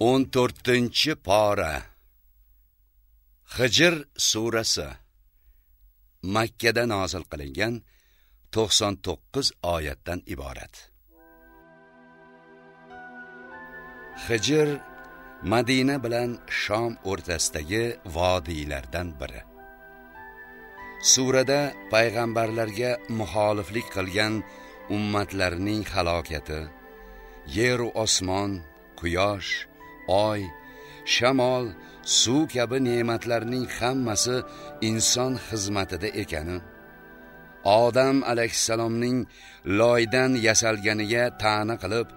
14 pora Hijr surasi Makka da nozil qilingan 99 oyatdan iborat. Hijr Madina bilan Shom o'rtasidagi vodiylardan biri. Surada payg'ambarlarga muxoliflik qilgan ummatlarning halokati, yer va osmon, quyosh oy shamol suv kabi ne'matlarning hammasi inson xizmatida ekani odam alayhissalomning loydan yasalganiga ta'na qilib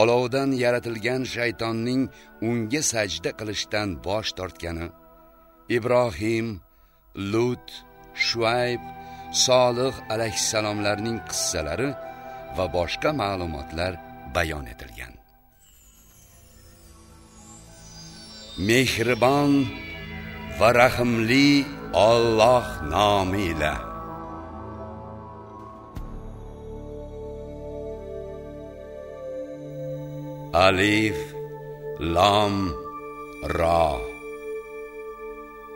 olovdan yaratilgan shaytonning unga sajda qilishdan bosh tortgani ibrohim lut shuayb solih alayhissalomlarning qissalari va boshqa ma'lumotlar bayon etilgan. Mehribon va rahimli Alloh nomi bilan alif lam ra.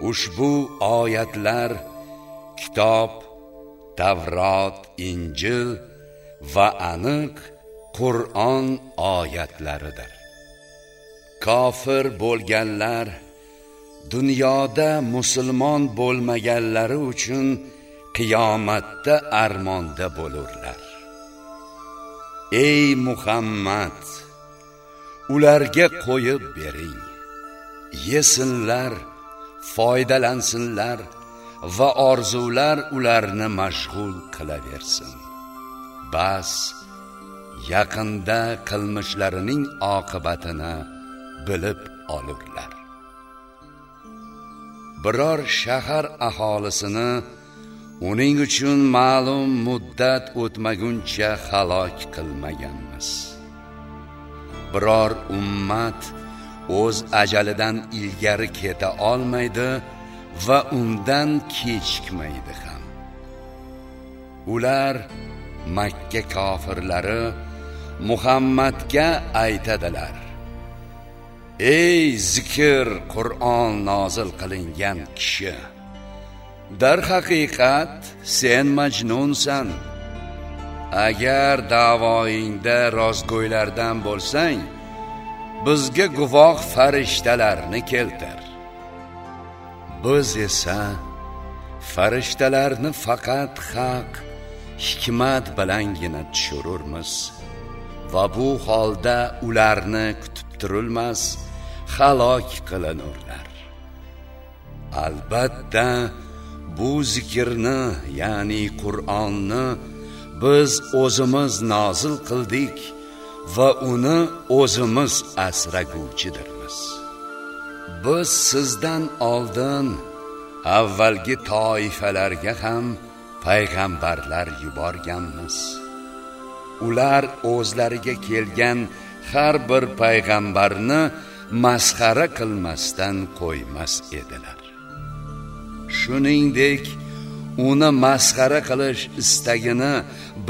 Ushbu oyatlar kitob tavrot injil va aniq qur'on oyatlaridir. Kofir bo'lganlar dunyoda musulmon bo'lmaganlari uchun qiyomatda armonda bo'lurlar. Ey muhammad ularga qo'yib bering. Yesinlar foydalansinlar va orzular ularni mashg'ul qilaversin. Bas yaqinda qilmishlarining oqibatini bilib olurlar. Biror shahar aholisini uning uchun ma'lum muddat o'tmaguncha halok qilmaganmiz. Biror ummat o'z ajalidan ilgari keta olmaydi va undan kechikmaydi ham. Ular makka kofirlari muhammadga aytadilar ey zikr qur'on nozil qilingan kishi! Darhaqiqat sen majnunsan. Agar davoingda rostgo'ylardan bo'lsang bizga guvoh farishtalarni keltir. Biz esa farishtalarni faqat haq hikmat bilangina tushirurmiz va bu holda ularni kutib turilmas halok qilinurlar albatta bu zikrni ya'ni qur'onni biz o'zimiz nozil qildik va uni o'zimiz asraguvchidirmiz. Biz sizdan oldin avvalgi toifalarga ham payg'ambarlar yuborganmiz. Ular o'zlariga kelgan har bir payg'ambarni masxara qilmasdan qo'ymas edilar. Shuningdek uni masxara qilish istagini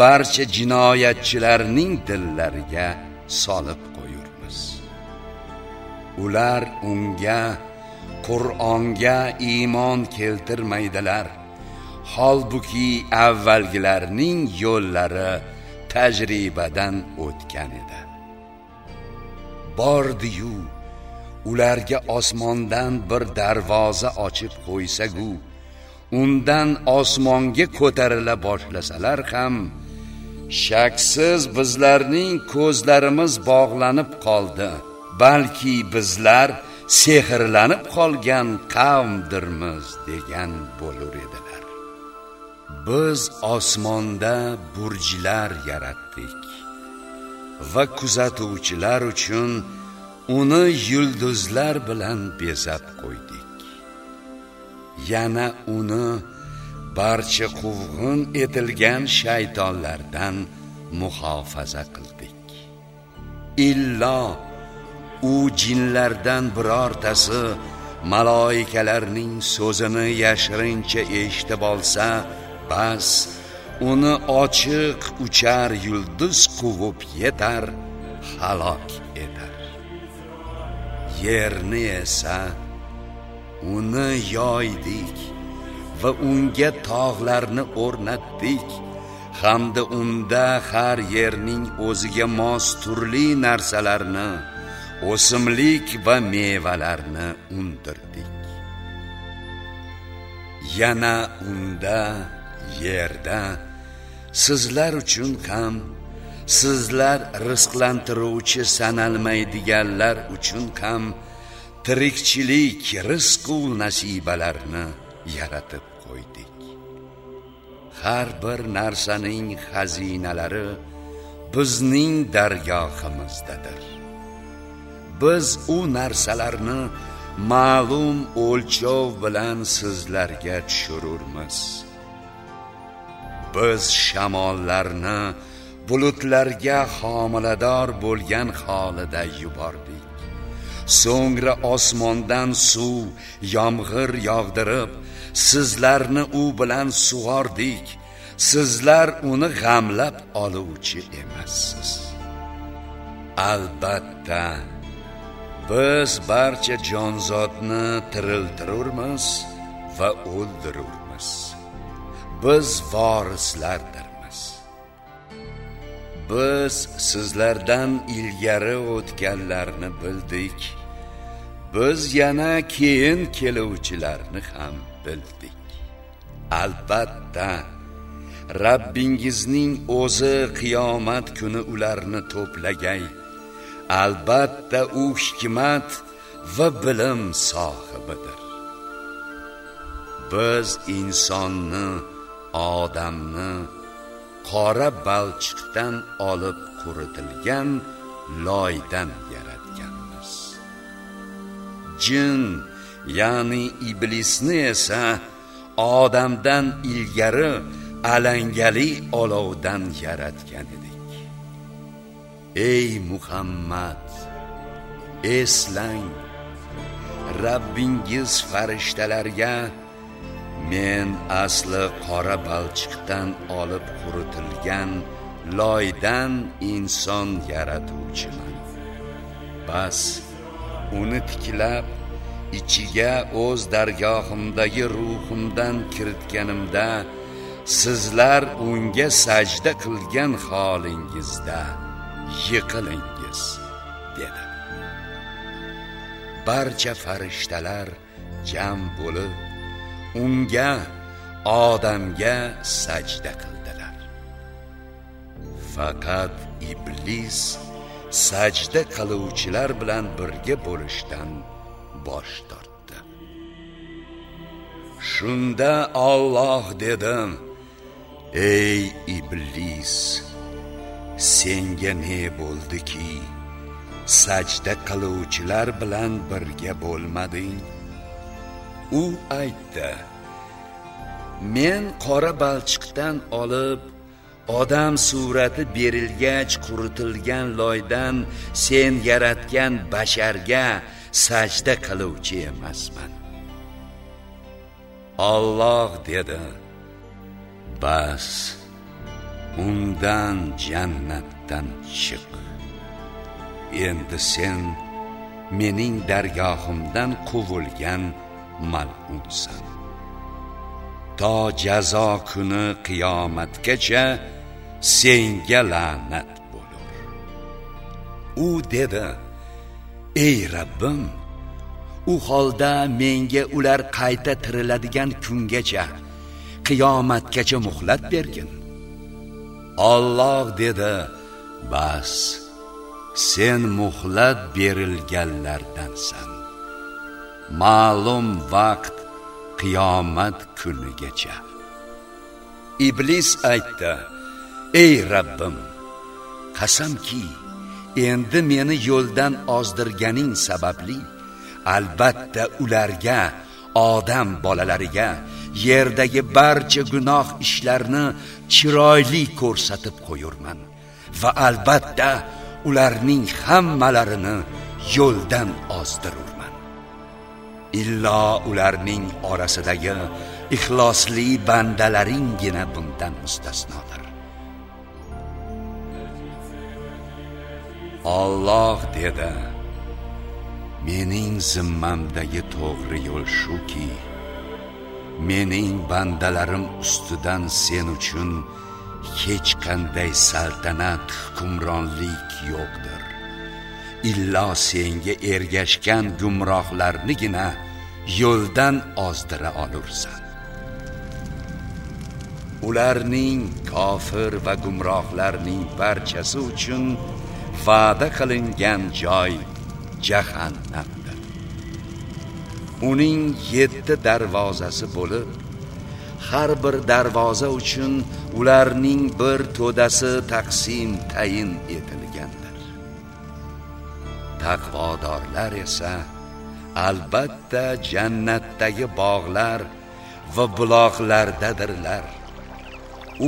barcha jinoyatchilarning dillariga solib qo'yurmiz. Ular unga qur'onga iymon keltirmaydilar. Holbuki avvalgilarning yo'llari tajribadan o'tgan edi. Bordiyu ularga osmondan bir darvoza ochib qo'ysagu undan osmonga ko'tarila boshlasalar ham shaksiz bizlarning ko'zlarimiz bog'lanib qoldi balki bizlar sehrlanib qolgan qavmdirmiz degan bo'lur edilar. Biz osmonda burjlar yaratdik va kuzatuvchilar uchun uni yulduzlar bilan bezab qo'ydik. Yana uni barcha quvg'in etilgan shaytonlardan muhofaza qildik. Illo u jinlardan birortasi maloikalarning so'zini yashirincha eshitib olsa bas uni ochiq uchar yulduz quvib yetar halok etar. Yerni esa uni yoydik va unga tog'larni o'rnatdik. Hamda unda har yerning o'ziga mos turli narsalarni o'simlik va mevalarni undirdik. Yana unda yerda sizlar uchun ham sizlar rizqlantiruvchi sanalmaydiganlar uchun ham tirikchilik rizqu nasibalarni yaratib qo'ydik. Har bir narsaning xazinalari bizning dargohimizdadir. Biz u narsalarni ma'lum o'lchov bilan sizlarga tushirurmiz biz shamollarni bulutlarga homilador bo'lgan holida yubordik. So'ngra osmondan suv yomg'ir yog'dirib sizlarni u bilan sug'ordik. Sizlar uni g'amlab oluvchi emassiz. Albatta biz barcha jonzotni tiriltirurmiz va o'ldirurmiz. Biz vorislardir. Biz sizlardan ilgari o'tganlarni bildik. Biz yana keyin keluvchilarni ham bildik. Albatta Rabbingizning o'zi qiyomat kuni ularni to'plagay. Albatta u hikmat va bilim sohibidir. Biz insonni odamni qora balchiqdan olib quritilgan loydan yaratganmiz. Jin ya'ni iblisni esa odamdan ilgari alangali olovdan yaratgan edik. Ey muhammad eslang rabbingiz farishtalarga men asli qora balchiqdan olib quritilgan loydan inson yaratuvchiman. Bas uni tiklab ichiga o'z dargohimdagi ruhimdan kiritganimda sizlar unga sajda qilgan holingizda yiqilingiz dedi barcha farishtalar jam bo'lib unga odamga sajda qildilar. Faqat iblis sajda qiluvchilar bilan birga bo'lishdan bosh tortdi. Shunda Alloh dedi ey iblis senga ne bo'ldiki? Sajda qiluvchilar bilan birga bo'lmading. U aytdi. Men qora balchiqdan olib odam surati berilgach quritilgan loydan sen yaratgan basharga sajda qiluvchi emasman. Alloh dedi bas undan jannatdan chiq. Endi sen mening dargohimdan quvilgan mal'unsan to jazo kuni qiyomatgacha senga la'nat bo'lur. U dedi ey rabbim u holda menga ular qayta tiriladigan kungacha qiyomatgacha muhlat bergin. Alloh dedi bas sen muhlat berilganlardansan. Ma'lum vaqt qiyomat kunigacha. Iblis aytdi ey rabbim qasamki endi meni yo'ldan ozdirganing sababli albatta ularga odam bolalariga yerdagi barcha gunoh ishlarni chiroyli ko'rsatib qo'yurman va albatta ularning hammalarini yo'ldan ozdirur. Illo ularning orasidagi ixlosli bandalaringgina bundan mustasnodir. Alloh dedi mening zimmamdagi to'g'ri yo'l shuki mening bandalarim ustidan sen uchun hech qanday saltanat hukmronlik yo'qdir. Illo senga ergashgan gumrohlarnigina yo'ldan ozdira olursan. Ularning kofir va gumrohlarning barchasi uchun va'da qilingan joy jahannamdir. Uning yetti darvozasi bo'lib har bir darvoza uchun ularning bir to'dasi taqsim tayin etilgan. Taqvodorlar esa albatta jannatdagi bog'lar va buloqlardadirlar.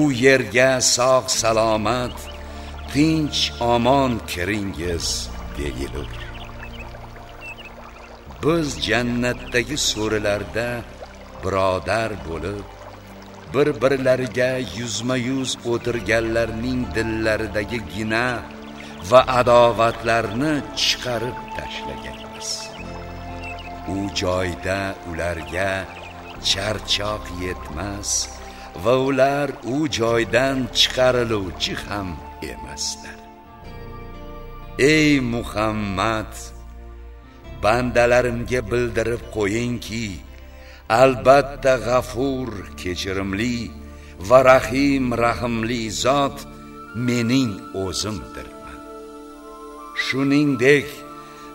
U yerga sog' salomat tinch omon kiringiz deyilur. Biz jannatdagi so'rilarda birodar bo'lib bir birlariga yuzma yuz o'tirganlarning dillaridagi gina va adovatlarni chiqarib tashlaganmiz. U joyda ularga charchoq yetmas va ular u joydan chiqariluvchi ham emaslar. Ey muhammad bandalarimga bildirib qo'yingki albatta g'afur kechirimli va rahim rahimli zot mening o'zimdir. Shuningdek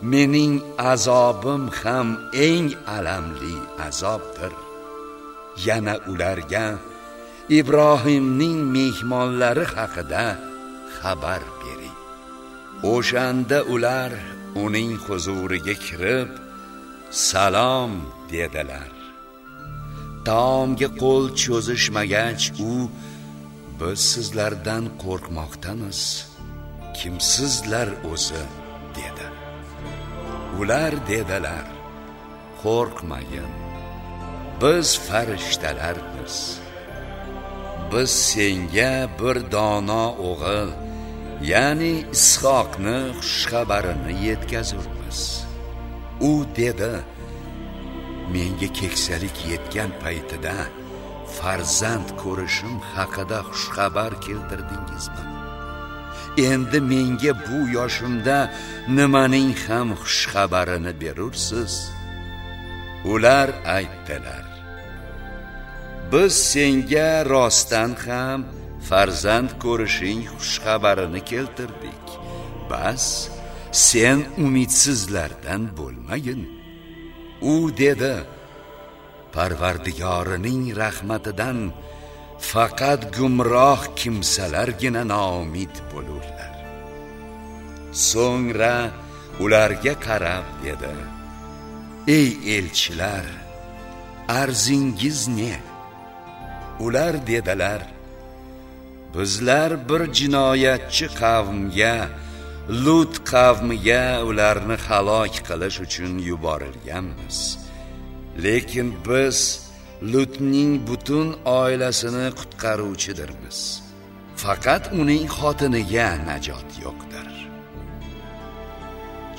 mening azobim ham eng alamli azobdir. Yana ularga ibrohimning mehmonlari haqida xabar bering. O'shanda ular uning huzuriga kirib salom dedilar. Taomga qo'l cho'zishmagach u biz sizlardan qo'rqmoqdamiz. Kimsizlar o'zi dedi. Ular dedilar qo'rqmagin biz farishtalarmiz. Biz senga bir dono o'g'il ya'ni ishoqni xushxabarini yetkazurmiz. U dedi menga keksalik yetgan paytida farzand ko'rishim haqida xushxabar keltirdingizmi? Endi menga bu yoshimda nimaning ham xushxabarini berursiz? Ular aytdilar. Biz senga rostdan ham farzand ko'rishing xushxabarini keltirdik. Bas sen umidsizlardan bo'lmagin. U dedi parvardigorining rahmatidan faqat gumroh kimsalargina noumid bo'lurlar. So'ngra ularga qarab dedi ey elchilar arzingiz ne? Ular dedilar bizlar bir jinoyatchi qavmga lut qavmiga ularni halok qilish uchun yuborilganmiz. Lekin biz lutning butun oilasini qutqaruvchidirmiz faqat uning xotiniga najot yo'qdir.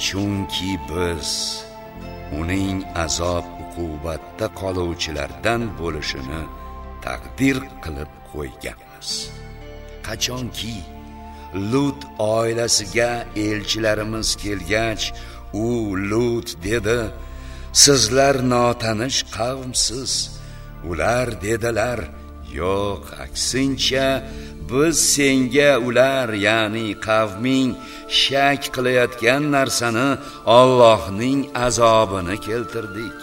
Chunki biz uning azob uqubatda qoluvchilardan bo'lishini taqdir qilib qo'yganmiz. Qachonki lut oilasiga elchilarimiz kelgach u lut dedi sizlar notanish qavmsiz. Ular dedilar yo'q aksincha biz senga ular ya'ni qavming shak qilayotgan narsani Allohning azobini keltirdik.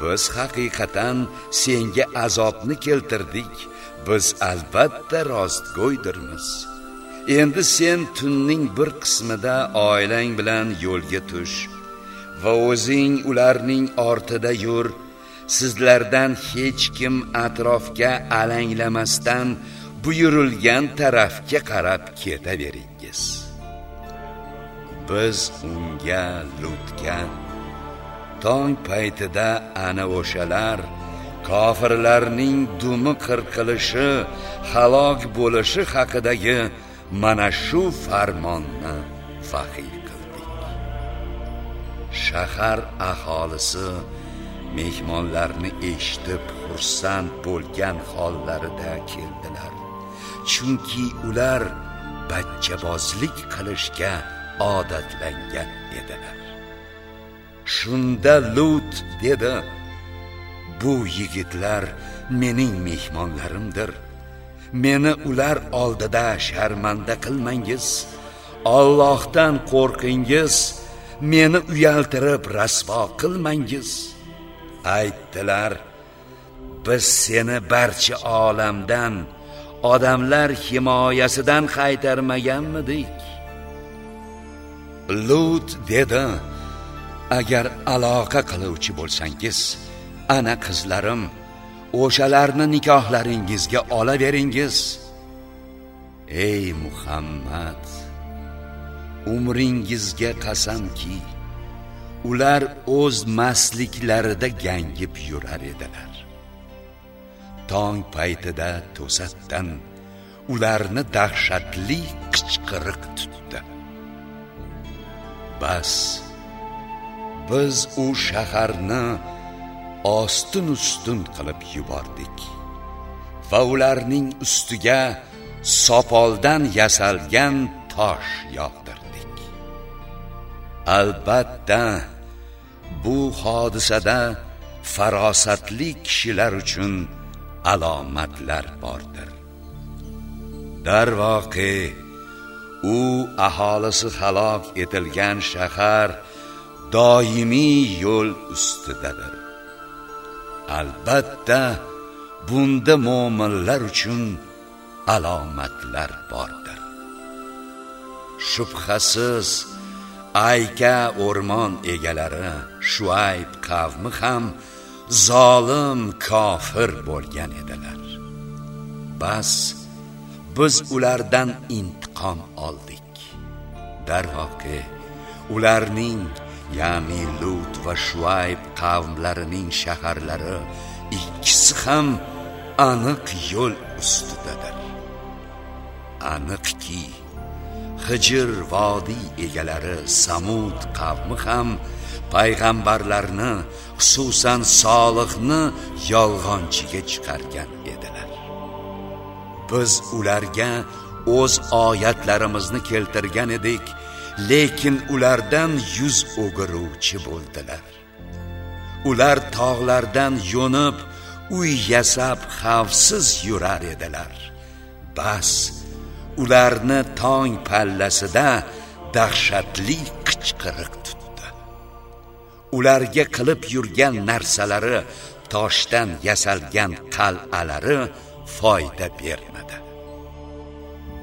Biz haqiqatan senga azobni keltirdik. Biz albatta rostgo'ydirmiz. Endi sen tunning bir qismida oilang bilan yo'lga tush va o'zing ularning ortida yur. Sizlardan hech kim atrofga alanglamasdan buyurilgan tarafga qarab ketaveringiz biz unga lutga tong paytida ana o'shalar kofirlarning dumi qirqilishi halok bo'lishi haqidagi mana shu farmonni vahiy qildik. Shahar aholisi mehmonlarni eshitib xursand bo'lgan hollarida keldilar. Chunki ular bachchabozlik qilishga odatlangan edilar. Shunda lut dedi bu yigitlar mening mehmonlarimdir. Meni ular oldida sharmanda qilmangiz. Allohdan qo'rqingiz. Meni uyaltirib rasvo qilmangiz. Aytdilar biz seni barcha olamdan odamlar himoyasidan qaytarmaganmidik. Lut dedi agar aloqa qiluvchi bo'lsangiz ana qizlarim o'shalarni nikohlaringizga olaveringiz. Ey muhammad umringizga qasamki ular o'z masliklarida gangib yurar edilar. Tong paytida to'satdan ularni dahshatli qichqiriq tutdi. Bas biz u shaharni ostin ustun qilib yubordik va ularning ustiga sopoldan yasalgan tosh yog'dirdik albatta bu hodisada farosatli kishilar uchun alomatlar bordir. Darvoqe u aholisi halok etilgan shahar doimiy yo'l ustidadir. Albatta bunda mo'minlar uchun alomatlar bordir. Shubhasiz ayka o'rmon egalari shuayb qavmi ham zolim kofir bo'lgan edilar. Bas biz ulardan intiqom oldik. Darvoqe ularning ya'ni lut va shuayb qavmlarining shaharlari ikkisi ham aniq yo'l ustidadir. Aniqki hijr vodiy egalari samud qavmi ham payg'ambarlarni xususan solihni yolg'onchiga chiqargan edilar. Biz ularga o'z oyatlarimizni keltirgan edik lekin ulardan yuz o'giruvchi bo'ldilar. Ular tog'lardan yo'nib uy yasab xavfsiz yurar edilar. Bas ularni tong pallasida dahshatli qichqiriq tutdi. Ularga qilib yurgan narsalari toshdan yasalgan qal'alari foyda bermadi.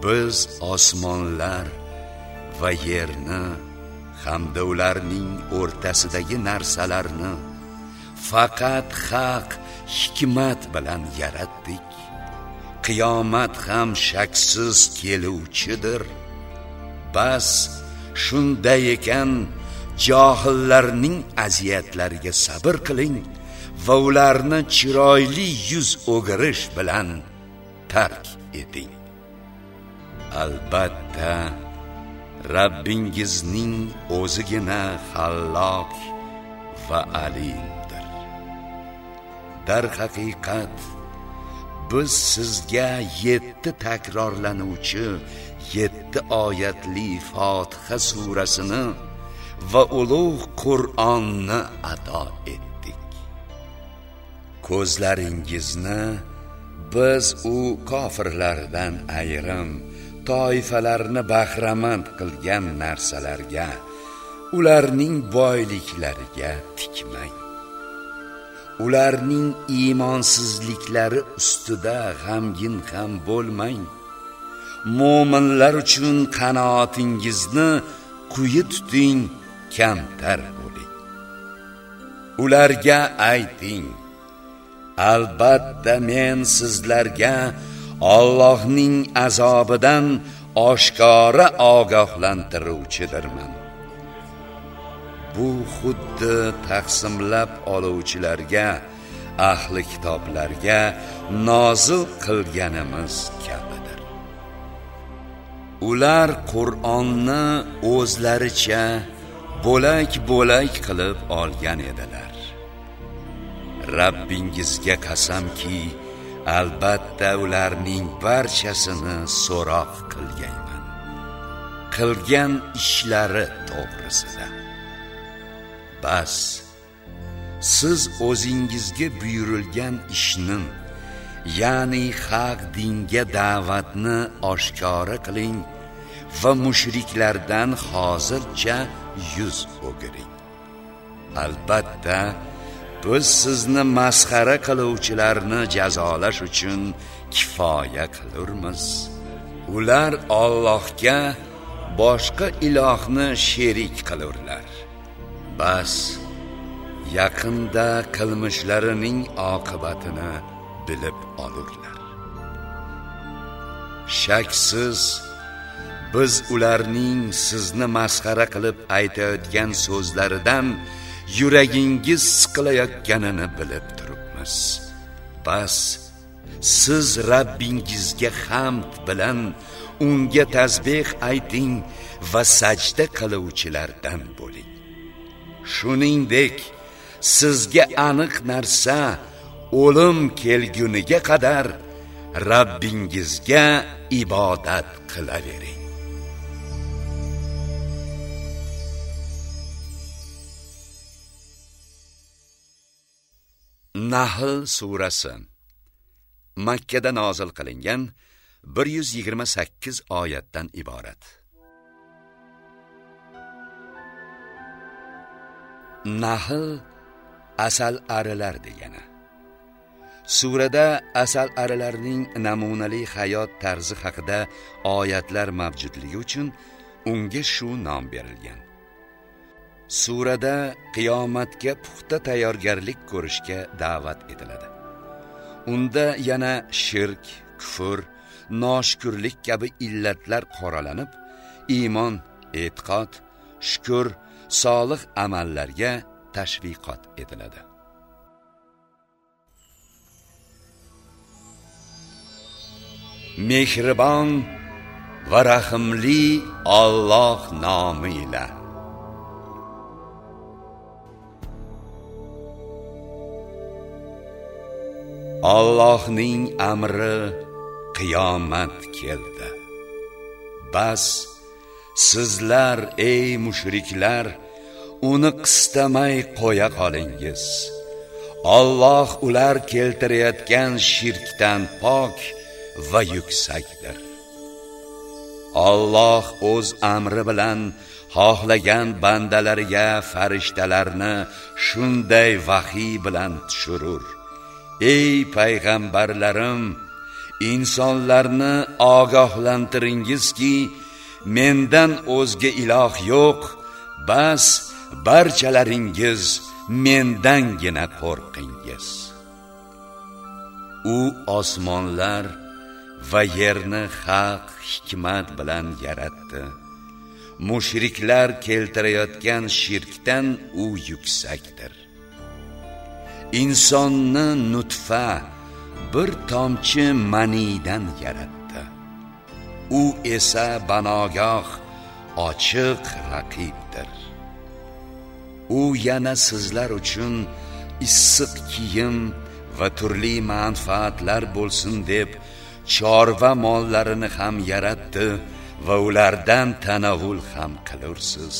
Biz osmonlar va yerni hamda ularning o'rtasidagi narsalarni faqat haq hikmat bilan yaratdik. Qiyomat ham shaksiz keluvchidir bas shunday ekan johillarning aziyatlariga sabr qiling va ularni chiroyli yuz o'girish bilan tark eting albatta Rabbingizning o'zigina Xalloq va Alimdir. Dar haqiqat biz sizga 7 takrorlanuvchi 7 oyatli Fotiha surasini va ulug' Qur'onni ato etdik. Ko'zlaringizni biz u kofirlardan ayrim toifalarni bahramand qilgan narsalarga ularning boyliklariga tikmang ularning iymonsizliklari ustida g'amgin ham bo'lmang. Mo'minlar uchun qanoatingizni quyi tuting kamtar bo'ling. Ularga ayting albatta men sizlarga Allohning azobidan oshkora ogohlantiruvchidirman. Bu xuddi taqsimlab oluvchilarga ahli kitoblarga nozil qilganimiz kabidir. Ular qur'onni o'zlaricha bo'lak bo'lak qilib olgan edilar. Rabbingizga qasamki albatta ularning barchasini so'roq qilgayman. Qilgan ishlari to'g'risida. Bas. Siz o'zingizga buyurilgan ishni ya'ni haq dinga da'vatni oshkora qiling va mushriklardan hozircha yuz o'giring. Albatta biz sizni masxara qiluvchilarni jazolash uchun kifoya qilurmiz. Ular Allohga boshqa ilohni sherik qilurlar. Bas yaqinda qilmishlarining oqibatini bilib olurlar. Shaksiz biz ularning sizni masxara qilib aytayotgan so'zlaridan yuragingiz siqilayotganini bilib turibmiz. Bas siz Rabbingizga hamd bilan unga tasbeh ayting va sajda qiluvchilardan bo'ling. Shuningdek sizga aniq narsa o'lim kelguniga qadar Rabbingizga ibodat qilavering Nahl surasi Makka da nozil qilingan 128 oyatdan iborat. Nahl asal arilar degani. Surada asal arilarning namunali hayot tarzi haqida oyatlar mavjudligi uchun unga shu nom berilgan. surada qiyomatga puxta tayyorgarlik ko'rishga da'vat etiladi unda yana shirk kufr noshukurlik kabi illatlar qoralanib iymon e'tiqod shukr solih amallarga tashviqot etiladi mehribon va rahimli Alloh nomi bilan Allohning amri qiyomat keldi. Bas sizlar ey mushriklar uni qistamay qo'ya qolingiz. Alloh ular keltirayotgan shirkdan pok va yuksakdir. Alloh o'z amri bilan xohlagan bandalariga farishtalarni shunday vahiy bilan tushurur. ey payg'ambarlarim insonlarni ogohlantiringizki mendan o'zga iloh yo'q bas barchalaringiz mendangina qo'rqingiz. U osmonlar va yerni haq hikmat bilan yaratdi. Mushriklar keltirayotgan shirkdan u yuksakdir. Insonni nutfa bir tomchi manidan yaratdi. U esa banogoh ochiq raqibdir. U yana sizlar uchun issiq kiyim va turli manfaatlar bo'lsin deb chorva mollarini ham yaratdi va ulardan tanovul ham qilursiz.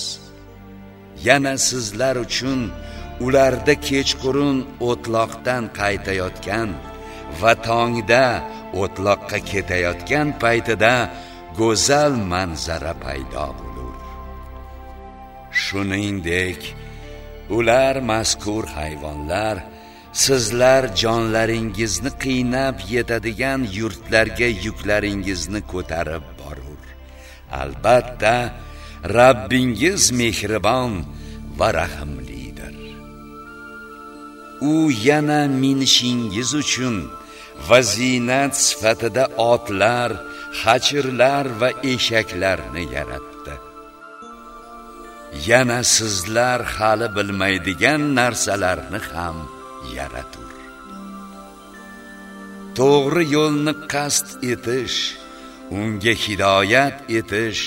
Yana sizlar uchun ularda kechqurun o'tloqdan qaytayotgan va tongda o'tloqqa ketayotgan paytida go'zal manzara paydo bo'lur. Shuningdek ular mazkur hayvonlar sizlar jonlaringizni qiynab yetadigan yurtlarga yuklaringizni ko'tarib borur. Albatta Rabbingiz mehribon va rahimlidir. U yana minishingiz uchun vazinat sifatida otlar, hachirlar va eshaklarni yaratdi. Yana sizlar hali bilmaydigan narsalarni ham yaratur. To'g'ri yo'lni qasd etish, unga hidoyat etish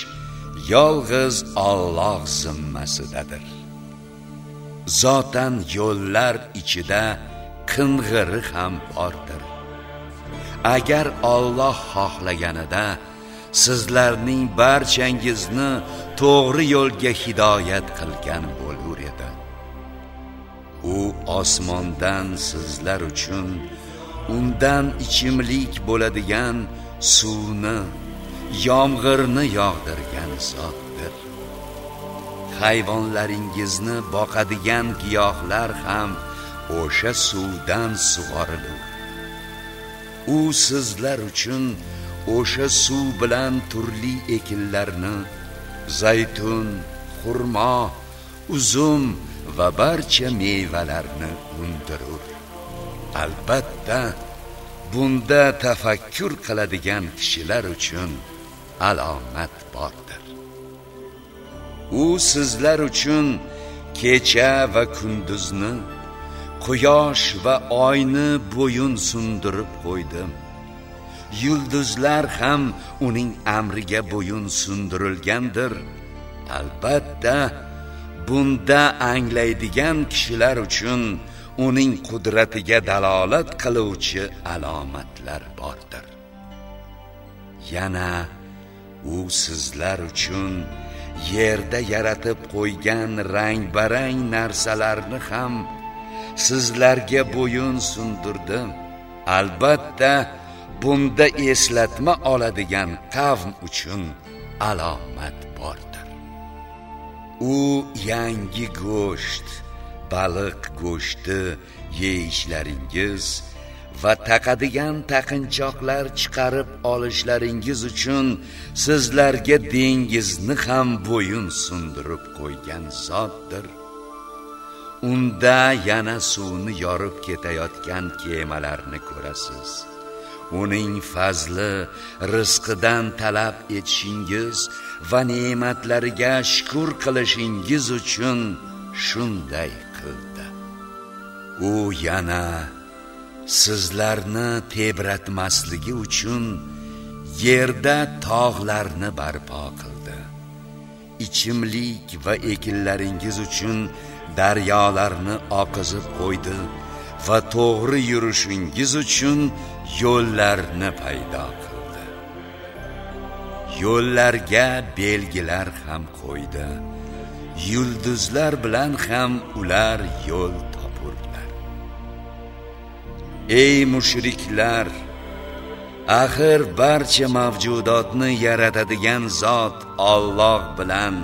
yolg'iz Alloh zimmasidadir zotan yo'llar ichida qing'iri ham bordir agar Alloh xohlaganida sizlarning barchangizni to'g'ri yo'lga hidoyat qilgan bo'lar edi u osmondan sizlar uchun undan ichimlik bo'ladigan suvni yomg'irni yog'dirgan zotdir hayvonlaringizni boqadigan giyohlar ham o'sha suvdan sug'oriladi. U sizlar uchun o'sha suv bilan turli ekinlarni zaytun xurmo uzum va barcha mevalarni undirur. Albatta bunda tafakkur qiladigan kishilar uchun alomat bordir. U sizlar uchun kecha va kunduzni quyosh va oyni bo'yun sundirib qo'ydim. Yulduzlar ham uning amriga bo'yun sundirilgandir. Albatta bunda anglaydigan kishilar uchun uning qudratiga dalolat qiluvchi alomatlar bordir. Yana u sizlar uchun yerda yaratib qo'ygan rang barang narsalarni ham sizlarga bo'yun sundirdim. Albatta bunda eslatma oladigan qavm uchun alomat bordir. U yangi go'sht baliq go'shti yeyishlaringiz va taqadigan taqinchoqlar chiqarib olishlaringiz uchun sizlarga dengizni ham bo'yun sundirib qo'ygan zotdir. Unda yana suvni yorib ketayotgan kemalarni ko'rasiz. Uning fazli rizqidan talab etishingiz va ne'matlariga shukr qilishingiz uchun shunday qildi. U yana sizlarni tebratmasligi uchun yerda tog'larni barpo qildi. Ichimlik va ekinlaringiz uchun daryolarni oqizib qo'ydi va to'g'ri yurishingiz uchun yo'llarni paydo qildi. Yo'llarga belgilar ham qo'ydi. Yulduzlar bilan ham ular yo'l topurlar ey mushriklar axir barcha mavjudotni yaratadigan zot Alloh bilan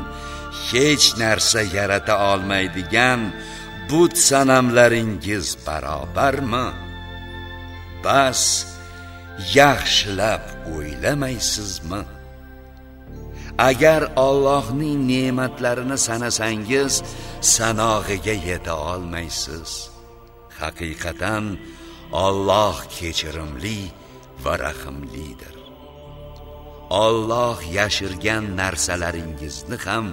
hech narsa yarata olmaydigan but sanamlaringiz barobarmi? Bas yaxshilab o'ylamaysizmi? Agar Allohning ne'matlarini sanasangiz sanog'iga yeta olmaysiz. Haqiqatan Alloh kechirimli va rahimlidir. Alloh yashirgan narsalaringizni ham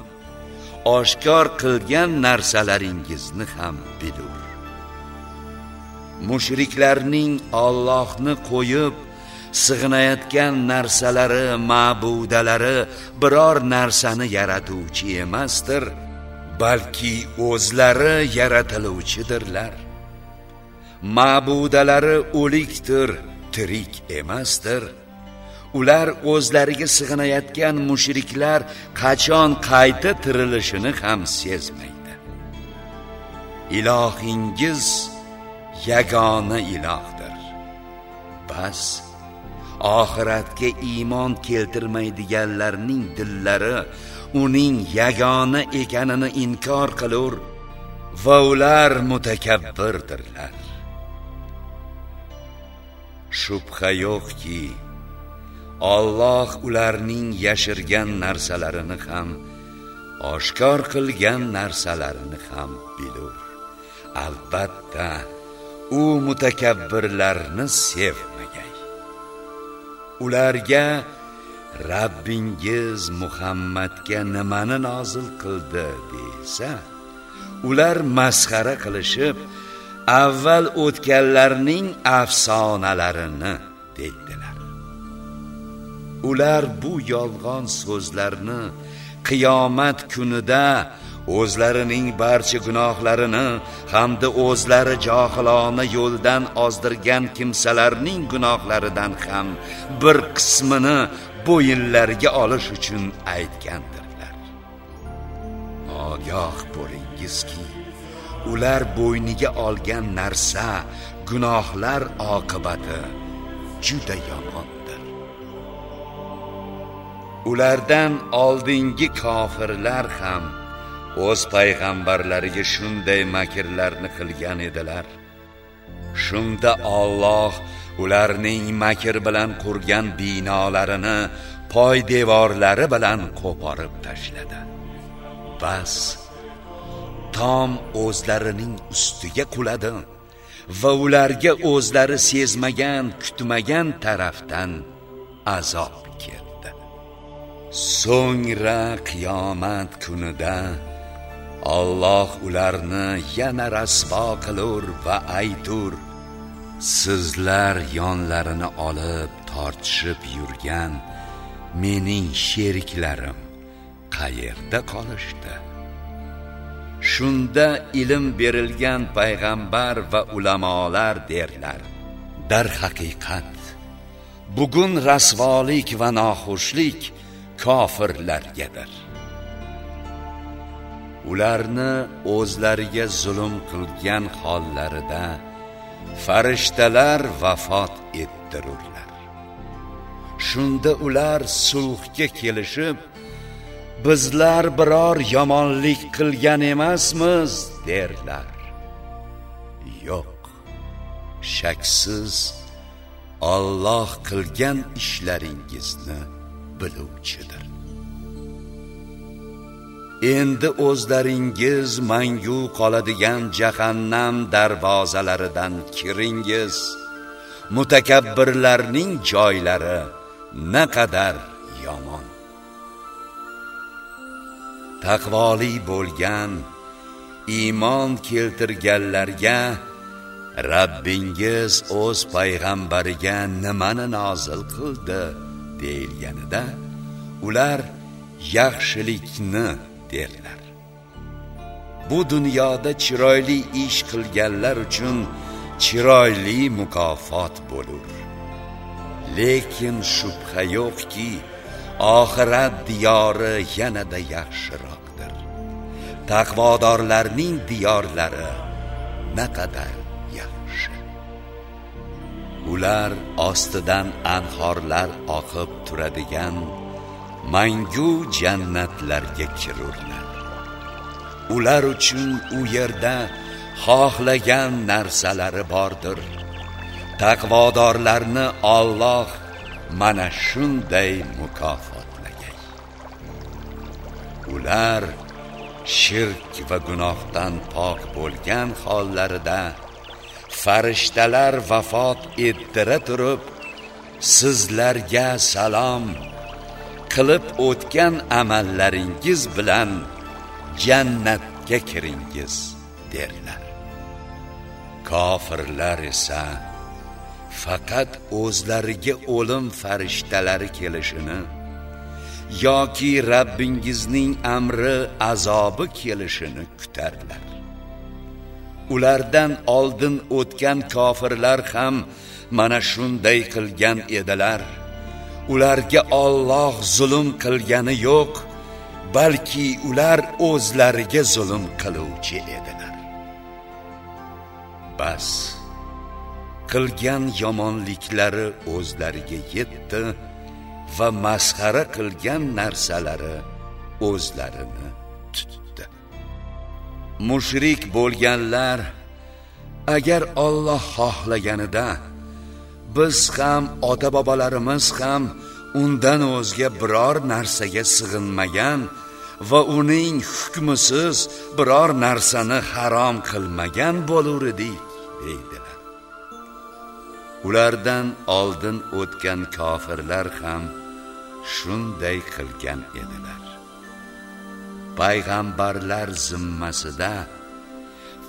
oshkor qilgan narsalaringizni ham bilur mushriklarning Allohni qo'yib sig'inayotgan narsalari ma'budalari biror narsani yaratuvchi emasdir balki o'zlari yaratiluvchidirlar. Ma'budalari o'likdir tirik emasdir. Ular o'zlariga sig'inayotgan mushriklar qachon qayta tirilishini ham sezmaydi. Ilohingiz yagona ilohdir. Bas oxiratga iymon keltirmaydiganlarning dillari uning yagona ekanini inkor qilur va ular mutakabbirdirlar. Shubha yo'qki Alloh ularning yashirgan narsalarini ham oshkor qilgan narsalarini ham bilur. Albatta u mutakabbirlarni sevmagay. Ularga Rabbingiz Muhammadga nimani nozil qildi desa ular masxara qilishib avval o'tganlarning afsonalarini deydilar. Ular bu yolg'on so'zlarni qiyomat kunida o'zlarining barcha gunohlarini hamda o'zlari johilona yo'ldan ozdirgan kimsalarning gunohlaridan ham bir qismini bo'yinlariga olish uchun aytgandirlar. Ogoh bo'lingizki ular bo'yniga olgan narsa gunohlar oqibati juda yomon. Ulardan oldingi kofirlar ham o'z payg'ambarlariga shunday makrlarni qilgan edilar. Shunda Alloh ularning makr bilan qurgan binolarini poydevorlari bilan qo'porib tashladi. Bas tom o'zlarining ustiga quladi va ularga o'zlari sezmagan kutmagan tarafdan azob so'ngra qiyomat kunida Alloh ularni yana rasvo qilur va aytur. Sizlar yonlarini olib tortishib yurgan mening sheriklarim qayerda qolishdi? Shunda ilm berilgan payg'ambar va ulamolar derlar dar haqiqat bugun rasvolik va noxushlik kofirlargadir ularni o'zlariga zulm qilgan hollarida farishtalar vafot ettirurlar. Shunda ular sulhga kelishib bizlar biror yomonlik qilgan emasmiz derlar. Yo'q shaksiz Alloh qilgan ishlaringizni biluvchidir. Endi o'zlaringiz mangu qoladigan jahannam darvozalaridan kiringiz. Mutakabbirlarning joylari naqadar yomon. Taqvoli bo'lgan iymon keltirganlarga Rabbingiz o'z payg'ambariga nimani nozil qildi? Deyilganida ular yaxshilikni derlar. Bu dunyoda chiroyli ish qilganlar uchun chiroyli mukofot bo'lur. Lekin shubha yo'qki oxirat diyori yanada yaxshiroqdir. Taqvodorlarning diyorlari naqadar ular ostidan anhorlar oqib turadigan mangu jannatlarga kirurlar. Ular uchun u yerda xohlagan narsalari bordir. Taqvodorlarni Alloh mana shunday mukofotlagay ular shirk va gunohdan pok bo'lgan hollarida farishtalar vafot ettira turib sizlarga salom qilib o'tgan amallaringiz bilan jannatga kiringiz derlar. Kofirlar esa faqat o'zlariga o'lim farishtalari kelishini yoki Rabbingizning amri azobi kelishini kutarlar ulardan oldin o'tgan kofirlar ham mana shunday qilgan edilar. Ularga Alloh zulm qilgani yo'q balki ular o'zlariga zulm qiluvchi edilar. Bas qilgan yomonliklari o'zlariga yetdi va masxara qilgan narsalari o'zlarini mushrik bo'lganlar agar Alloh xohlaganida biz ham ota bobolarimiz ham undan o'zga biror narsaga sig'inmagan va uning hukmisiz biror narsani harom qilmagan bo'lar edik deydilar. Ulardan oldin o'tgan kofirlar ham shunday qilgan edilar. Payg'ambarlar zimmasida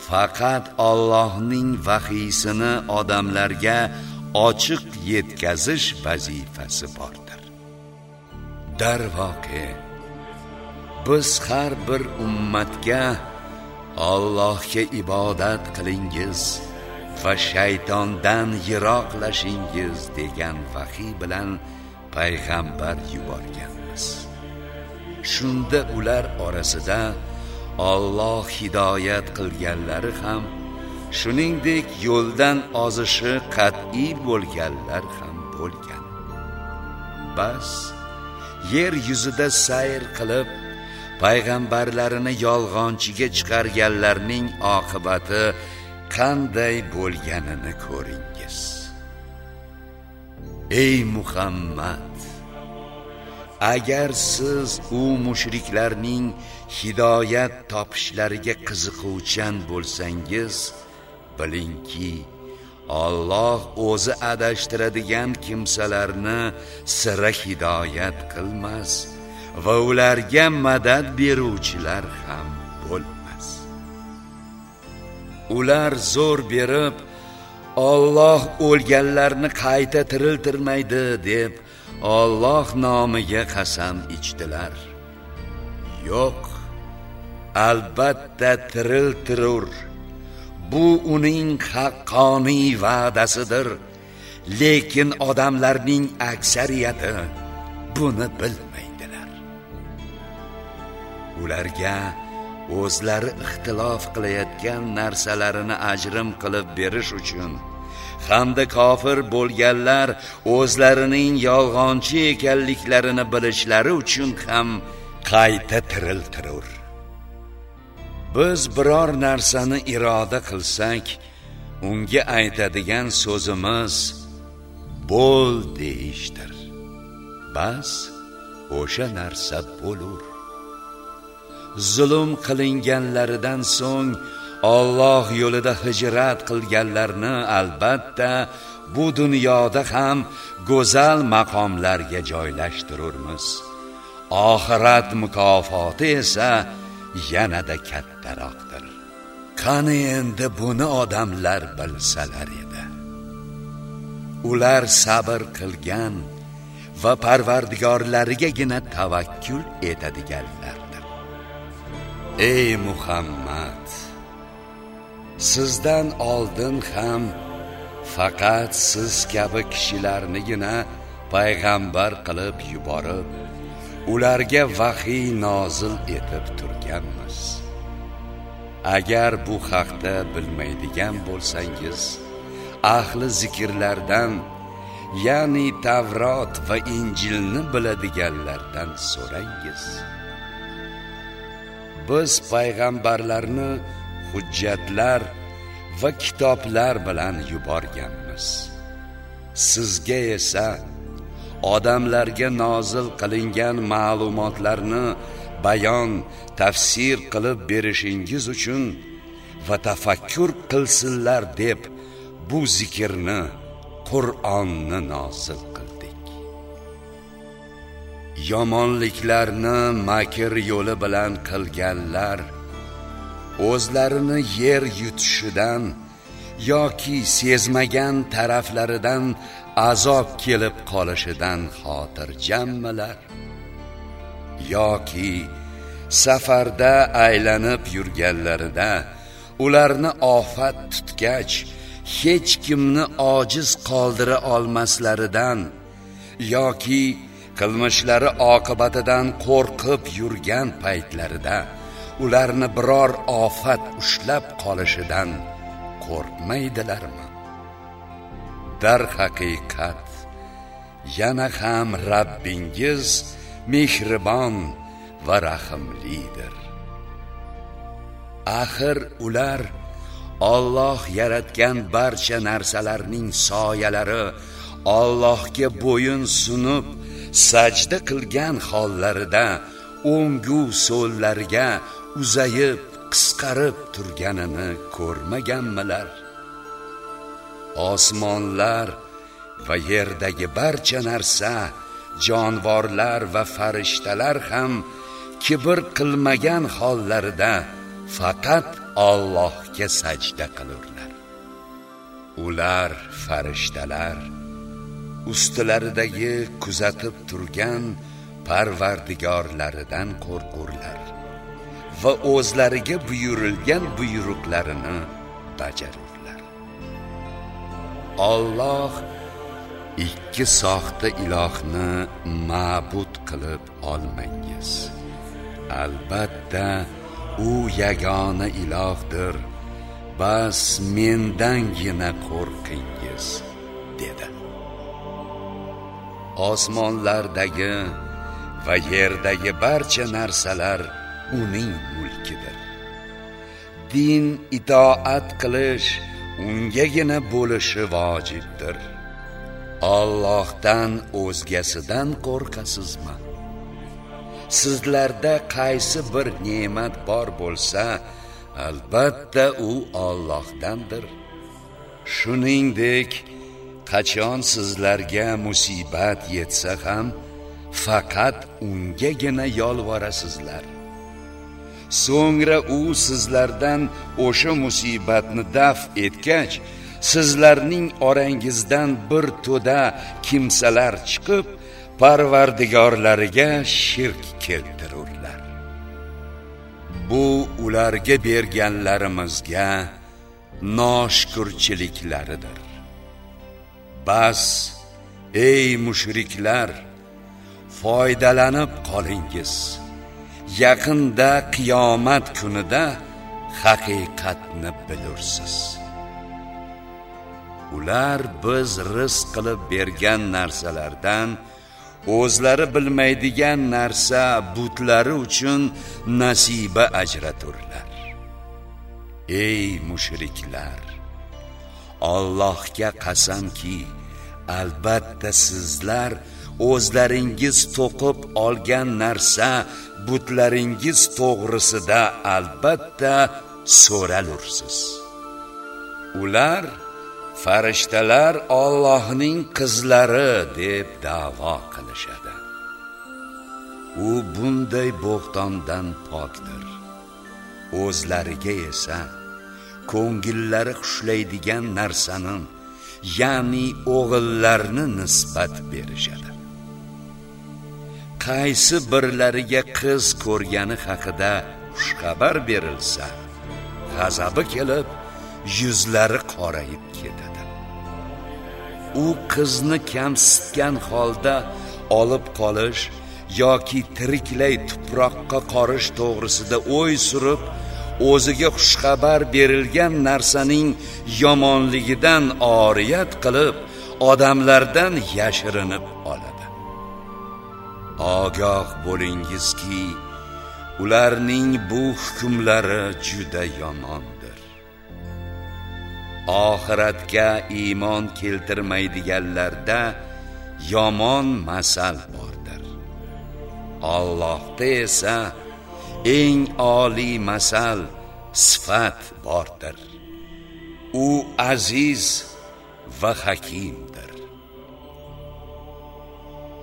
faqat Allohning vahiysini odamlarga ochiq yetkazish vazifasi bordir. Darvoqe biz har bir ummatga Allohga ibodat qilingiz va shaytondan yiroqlashingiz degan vahiy bilan payg'ambar yuborganmiz. Shunda ular orasida Alloh hidoyat qilganlari ham shuningdek yo'ldan ozishi qat'iy bo'lganlar ham bo'lgan. Bas yer yuzida sayr qilib payg'ambarlarini yolg'onchiga chiqarganlarning oqibati qanday bo'lganini ko'ringiz. Ey muhammad! Agar siz u mushriklarning hidoyat topishlariga qiziquvchan bo'lsangiz bilingki Alloh o'zi adashtiradigan kimsalarni sira hidoyat qilmas va ularga madad beruvchilar ham bo'lmas. Ular zo'r berib Alloh o'lganlarni qayta tiriltirmaydi deb Alloh nomiga qasam ichdilar. Yo'q albatta tiriltirur. Bu uning haqqoniy va'dasidir. Lekin odamlarning aksariyati buni bilmaydilar. Ularga o'zlari ixtilof qilayotgan narsalarini ajrim qilib berish uchun hamda kofir bo'lganlar o'zlarining yolg'onchi ekanliklarini bilishlari uchun ham qayta tiriltirur. Biz biror narsani iroda qilsak unga aytadigan so'zimiz bo'l deyishdir. Bas o'sha narsa bo'lur. Zulm qilinganlaridan so'ng Alloh yo'lida hijrat qilganlarni albatta bu dunyoda ham go'zal maqomlarga joylashtirurmiz. Oxirat mukofoti esa yanada kattaroqdir. Qani endi buni odamlar bilsalar edi? Ular sabr qilgan va parvardigorlarigagina tavakkul etadiganlardir. Ey muhammad! Sizdan oldin ham faqat siz kabi kishilarnigina payg'ambar qilib yuborib ularga vahiy nozil etib turganmiz. Agar bu haqda bilmaydigan bo'lsangiz ahli zikrlardan ya'ni tavrot va injilni biladiganlardan so'rangiz. Biz payg'ambarlarni hujjatlar va kitoblar bilan yuborganmiz. Sizga esa odamlarga nozil qilingan ma'lumotlarni bayon tafsir qilib berishingiz uchun va tafakkur qilsinlar deb bu zikrni Qur'onni nozil qildik. Yomonliklarni makr yo'li bilan qilganlar o'zlarini yer yutishidan yoki sezmagan taraflaridan azob kelib qolishidan xotirjammilar. Yoki safarda aylanib yurganlarida ularni ofat tutgach hech kimni ojiz qoldira olmaslaridan yoki qilmishlari oqibatidan qo'rqib yurgan paytlarida ularni biror ofat ushlab qolishidan qo'rqmaydilarmi? Dar haqiqat yana ham Rabbingiz mehribon va rahimlidir. Axir ular Alloh yaratgan barcha narsalarning soyalari Allohga bo'yin sunib sajda qilgan hollarida o'ngu so'llariga uzayib qisqarib turganini ko'rmaganmilar. Osmonlar va yerdagi barcha narsa jonivorlar va farishtalar ham kibr qilmagan hollarida faqat Allohga sajda qilurlar. Ular farishtalar ustilaridagi kuzatib turgan parvardigorlaridan qo'rqurlar. Va o'zlariga buyurilgan buyruqlarini bajarurlar. Alloh ikki soxta ilohni ma'bud qilib olmangiz. Albatta u yagona ilohdir. Bas mendangina qo'rqingiz dedi. Osmonlardagi va yerdagi barcha narsalar uning mulkidir. Din itoat qilish ungagina bo'lishi vojibdir. Allohdan o'zgasidan qo'rqasizmi? Sizlarda qaysi bir ne'mat bor bo'lsa albatta u Allohdandir. Shuningdek qachon sizlarga musibat yetsa ham faqat ungagina yolvorasizlar. So'ngra u sizlardan o'sha musibatni daf etgach sizlarning orangizdan bir to'da kimsalar chiqib parvardigorlariga shirk keltirurlar. Bu ularga berganlarimizga noshukurchiliklaridir bas ey mushriklar foydalanib qolingiz. Yaqinda qiyomat kunida haqiqatni bilursiz. Ular biz rizq qilib bergan narsalardan o'zlari bilmaydigan narsa butlari uchun nasiba ajraturlar. Ey mushriklar Allohga qasamki albatta sizlar o'zlaringiz to'qib olgan narsa butlaringiz to'g'risida albatta so'ralursiz. Ular farishtalar Allohning qizlari deb da'vo qilishadi. U bunday bo'xtondan pokdir. O'zlariga esa ko'ngillari xushlaydigan narsani ya'ni o'g'illarni nisbat berishadi. Qaysi birlariga qiz ko'rgani haqida xushxabar berilsa g'azabi kelib yuzlari qorayib ketadi. U qizni kamsitgan holda olib qolish yoki tiriklay tuproqqa qorish to'g'risida o'y surib o'ziga xushxabar berilgan narsaning yomonligidan oriyat qilib odamlardan yashirinib oladi. Ogoh bo'lingizki ularning bu hukmlari juda yomondir. Oxiratga iymon keltirmaydiganlarda yomon masal bordir. Allohda esa eng oliy masal sifat bordir. U aziz va hakimdir.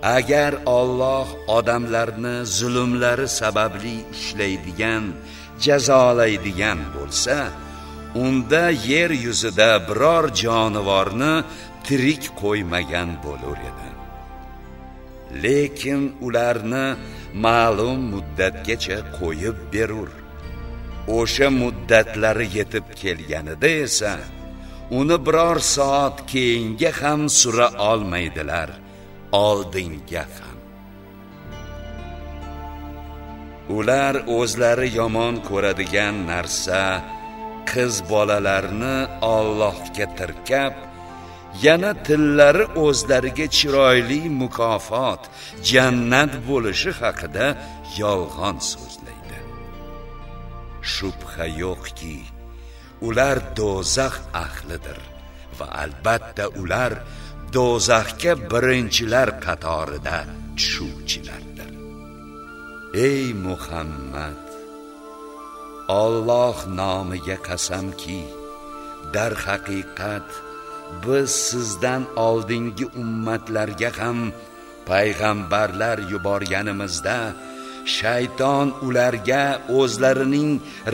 Agar Alloh odamlarni zulmlari sababli ishlaydigan jazolaydigan bo'lsa unda yer yuzida biror jonivorni tirik qo'ymagan bo'lar edi. Lekin ularni ma'lum muddatgacha qo'yib berur. O'sha muddatlari yetib kelganida esa uni biror soat keyinga ham sura olmaydilar. Oldinga ham. Ular o'zlari yomon ko'radigan narsa qiz bolalarni Allohga tirkab yana tillari o'zlariga chiroyli mukofot jannat bo'lishi haqida yolg'on so'zlaydi. Shubha yo'qki ular do'zax ahlidir va albatta ular do'zaxga birinchilar qatorida tushuvchilardir. Ey muhammad Alloh nomiga qasamki dar haqiqat biz sizdan oldingi ummatlarga ham payg'ambarlar yuborganimizda shayton ularga o'zlarining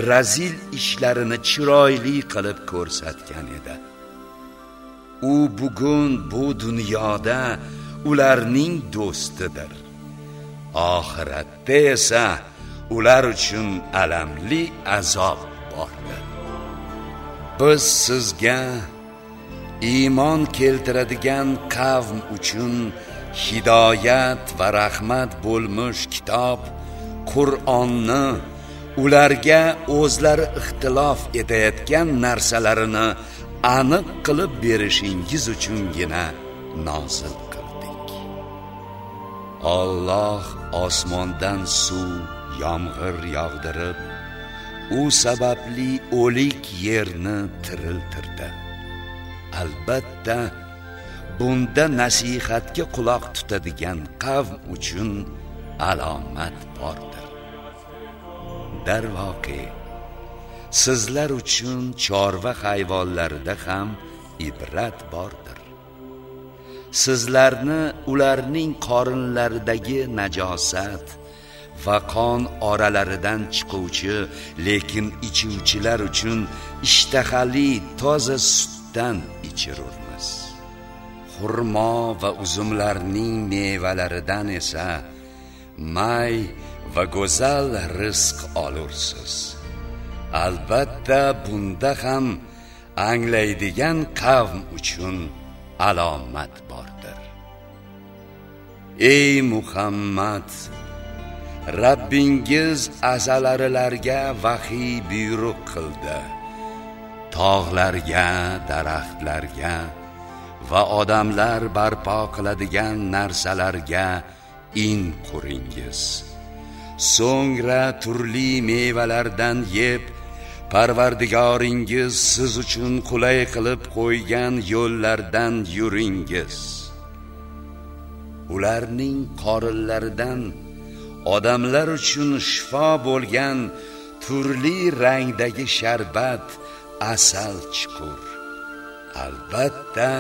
razil ishlarini chiroyli qilib ko'rsatgan edi. U bugun bu dunyoda ularning do'stidir. Oxiratda esa ular uchun alamli azob bordir. Biz sizga iymon keltiradigan qavm uchun hidoyat va rahmat bo'lmish kitob qur'onni ularga o'zlari ixtilof etayotgan narsalarini aniq qilib berishingiz uchungina nozil qildik. Alloh osmondan suv yomg'ir yog'dirib u sababli o'lik yerni tiriltirdi. Albatta bunda nasihatga quloq tutadigan qavm uchun alomat bordir. Darvoqe sizlar uchun chorva hayvonlarida ham ibrat bordir. Sizlarni ularning qorinlaridagi najosat va qon oralaridan chiquvchi lekin ichuvchilar uchun ishtahali toza sutdan ichirurmiz. Xurmo va uzumlarning mevalaridan esa may va go'zal rizq olursiz. Albatta bunda ham anglaydigan qavm uchun alomat bordir. Ey muhammad Rabbingiz azalarilarga vahiy buyruq qildi. Tog'larga daraxtlarga va odamlar barpo qiladigan narsalarga in quringiz. So'ngra turli mevalardan yeb parvardigoringiz siz uchun qulay qilib qo'ygan yo'llardan yuringiz. Ularning qorinlaridan odamlar uchun shifo bo'lgan turli rangdagi sharbat asal chiqur albatta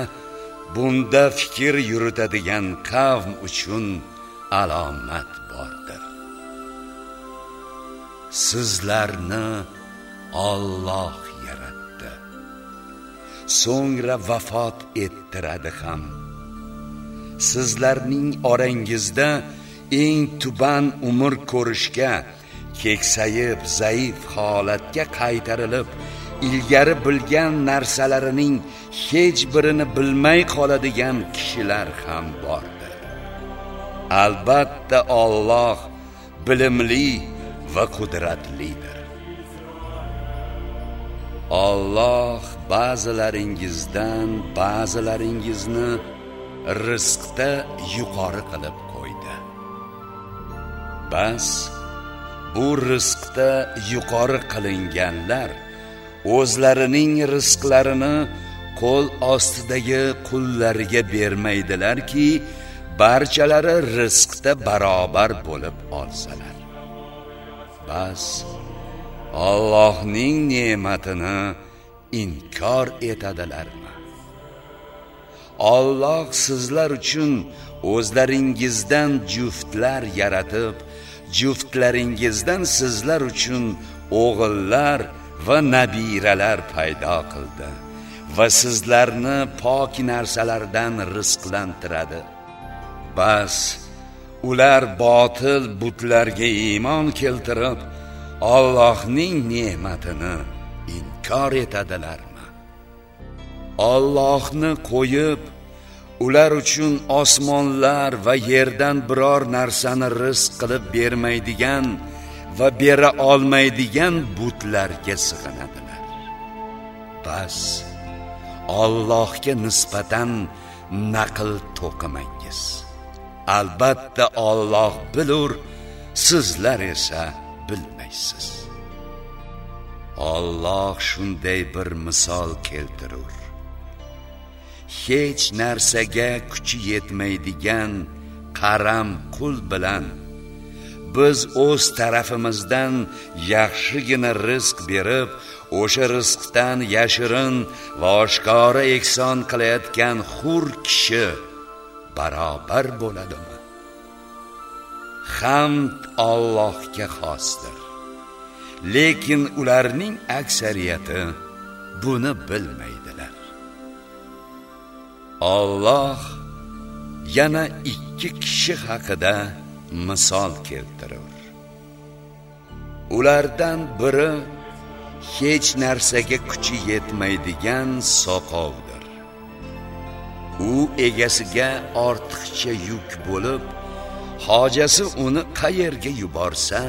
bunda fikr yuritadigan qavm uchun alomat bordir. Sizlarni Alloh yaratdi. So'ngra vafot ettiradi ham. Sizlarning orangizda eng tuban umr ko'rishga keksayib zaif holatga qaytarilib ilgari bilgan narsalarining hech birini bilmay qoladigan kishilar ham bordir. Albatta Alloh bilimli va qudratlidir. Alloh ba'zilaringizdan ba'zilaringizni rizqda yuqori qilib qo'ydi. Bas bu rizqda yuqori qilinganlar o'zlarining rizqlarini qo'l ostidagi qullariga bermaydilarki barchalari rizqda barobar bo'lib olsalar. Bas Allohning ne'matini inkor etadilarmi? Alloh sizlar uchun o'zlaringizdan juftlar yaratib juftlaringizdan sizlar uchun o'g'illar va nabiralar paydo qildi va sizlarni pok narsalardan rizqlantiradi. Bas ular botil butlarga iymon keltirib Allohning ne'matini inkor etadilarmi? Allohni qo'yib ular uchun osmonlar va yerdan biror narsani rizq qilib bermaydigan va bera olmaydigan butlarga sig'inadilar. Bas Allohga nisbatan naql to'qimangiz. Albatta Alloh bilur sizlar esa bilmaysiz. Alloh shunday bir misol keltirur. Hech narsaga kuchi yetmaydigan qaram qul bilan biz o'z tarafimizdan yaxshigina rizq berib o'sha rizqdan yashirin va oshkora ehson qilayotgan hur kishi barobar bo'ladimi? Hamd Allohga xosdir. Lekin ularning aksariyati buni bilmaydilar. Alloh yana ikki kishi haqida misol keltirur. Ulardan biri hech narsaga kuchi yetmaydigan soqovdir. U egasiga ortiqcha yuk bo'lib hojasi uni qayerga yuborsa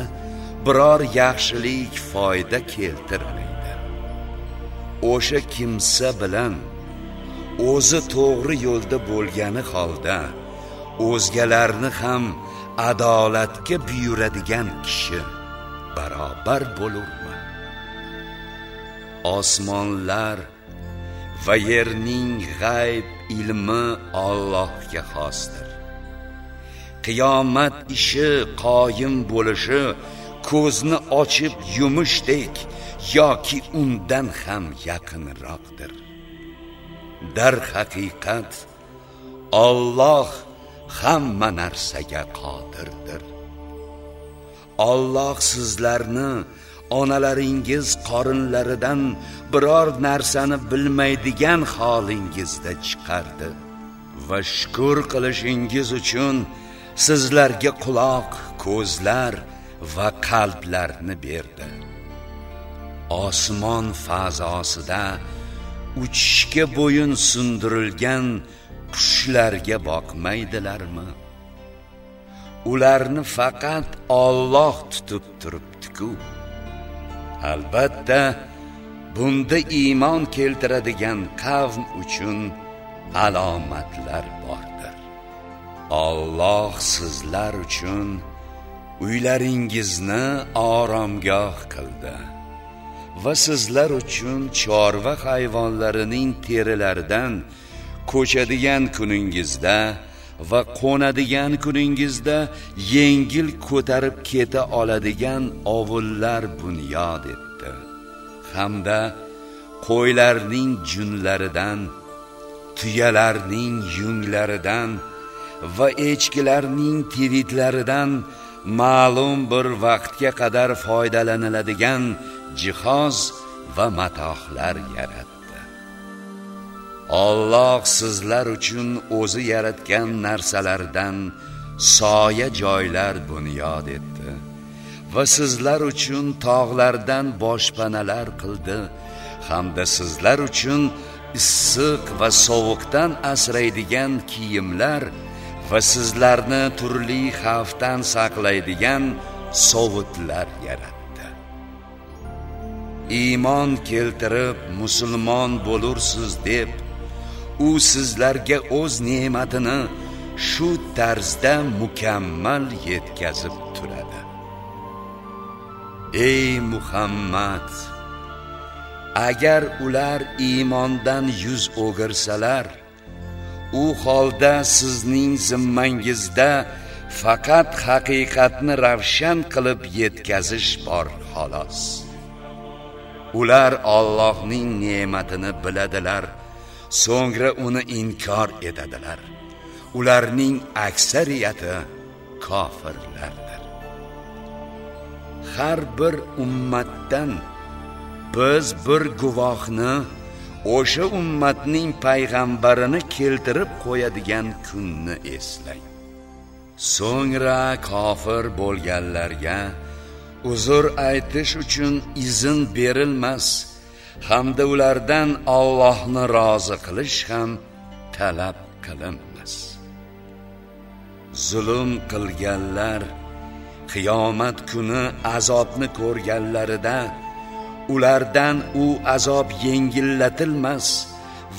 biror yaxshilik foyda keltirmaydi. O'sha kimsa bilan o'zi to'g'ri yo'lda bo'lgani holda o'zgalarni ham adolatga buyuradigan kishi barobar bo'lurmi? Osmonlar va yerning g'ayb ilmi Allohga xosdir. Qiyomat ishi qoyim bo'lishi ko'zni ochib yumishdek yoki undan ham yaqinroqdir. Dar haqiqat Alloh hamma narsaga qodirdir. Alloh sizlarni onalaringiz qorinlaridan biror narsani bilmaydigan holingizda chiqardi. Va shukr qilishingiz uchun sizlarga quloq, ko'zlar va qalblarni berdi. Osmon fazosida uchishga bo'yin sundirilgan qushlarga boqmaydilarmi? Ularni faqat Alloh tutib turibdi-ku. Albatta, bunda iymon keltiradigan qavm uchun alomatlar. Alloh sizlar uchun uylaringizni oromgoh qildi. va sizlar uchun chorva hayvonlarining terilaridan ko'chadigan kuningizda va qo'nadigan kuningizda yengil ko'tarib keta oladigan ovullar bunyod etdi hamda qo'ylarning junlaridan tuyalarning yunglaridan va echkilarning tiritlaridan ma'lum bir vaqtga qadar foydalaniladigan jihoz va matohlar yaratdi. Alloh sizlar uchun o'zi yaratgan narsalardan soya joylar bunyod etdi va sizlar uchun tog'lardan boshpanalar qildi hamda sizlar uchun issiq va sovuqdan asraydigan kiyimlar va sizlarni turli xavfdan saqlaydigan sovutlar yaratdi. Iymon keltirib musulmon bo'lursiz deb u sizlarga o'z ne'matini shu tarzda mukammal yetkazib turadi. Ey muhammad agar ular iymondan yuz o'girsalar u holda sizning zimmangizda faqat haqiqatni ravshan qilib yetkazish bor xolos. Ular Allohning ne'matini biladilar so'ngra uni inkor etadilar. Ularning aksariyati kofirlardir. Har bir ummatdan biz bir guvohni o'sha ummatning payg'ambarini keltirib qo'yadigan kunni eslang. So'ngra kofir bo'lganlarga uzr aytish uchun izn berilmas hamda ulardan Allohni rozi qilish ham talab qilinmas. Zulm qilganlar qiyomat kuni azobni ko'rganlarida ulardan u azob yengillatilmas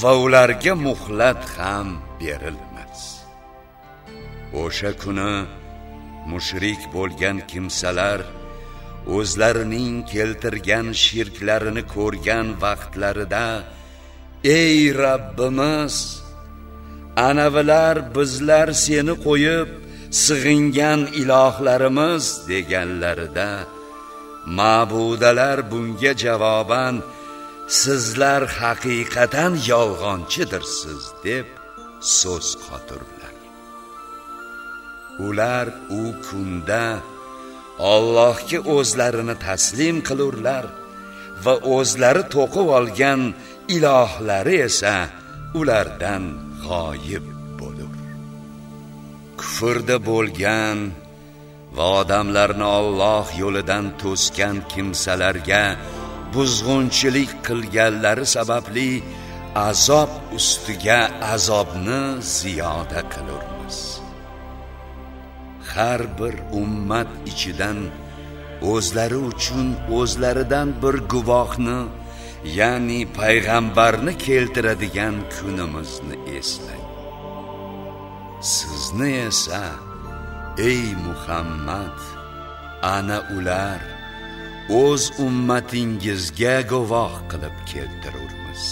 va ularga muhlat ham berilmas. O'sha kuni mushrik bo'lgan kimsalar o'zlarining keltirgan shirklarini ko'rgan vaqtlarida ey Rabbimiz anavilar bizlar seni qo'yib sig'ingan ilohlarimiz deganlarida ma'budalar bunga javoban sizlar haqiqatan yolg'onchidirsiz deb so'z qotirdilar. Ular u kunda Allohga o'zlarini taslim qilurlar va o'zlari to'qib olgan ilohlari esa ulardan g'oyib bo'lur. Kufrda bo'lgan va odamlarni Alloh yo'lidan to'sgan kimsalarga buzg'unchilik qilganlari sababli azob ustiga azobni ziyoda qilurmiz. Har bir ummat ichidan o'zlari uchun o'zlaridan bir guvohni ya'ni payg'ambarni keltiradigan kunimizni eslang. Sizni esa ey muhammad ana ular o'z ummatingizga guvoh qilib keltirurmiz.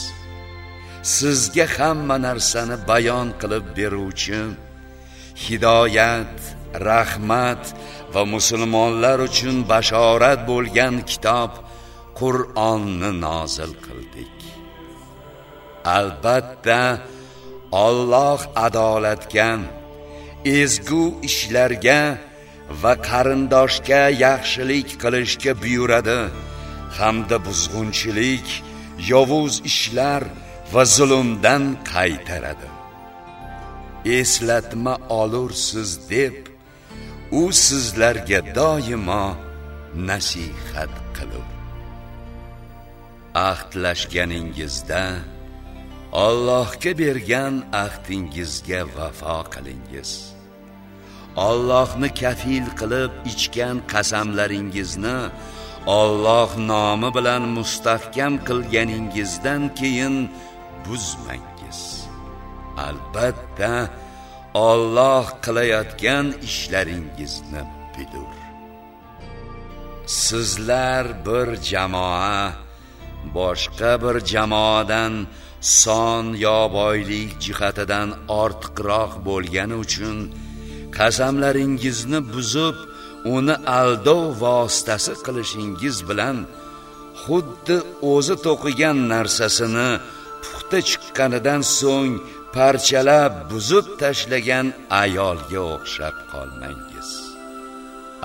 Sizga hamma narsani bayon qilib beruvchi hidoyat rahmat va musulmonlar uchun bashorat bo'lgan kitob qur'onni nozil qildik. Albatta Alloh adolatgan ezgu ishlarga va qarindoshga yaxshilik qilishga buyuradi. Hamda buzg'unchilik yovuz ishlar va zulmdan qaytaradi. Eslatma olursiz deb u sizlarga doimo nasihat qilur. Ahdlashganingizda Allohga bergan ahdingizga vafo qilingiz. Allohni kafil qilib ichgan qasamlaringizni Alloh nomi bilan mustahkam qilganingizdan keyin buzmangiz. Albatta Alloh qilayotgan ishlaringizni bilur. Sizlar bir jamoa boshqa bir jamoadan son yo boylik jihatidan ortiqroq bo'lgani uchun qasamlaringizni buzib uni aldov vositasi qilishingiz bilan xuddi o'zi to'qigan narsasini puxta chiqqanidan so'ng parchalab buzib tashlagan ayolga o'xshab qolmangiz.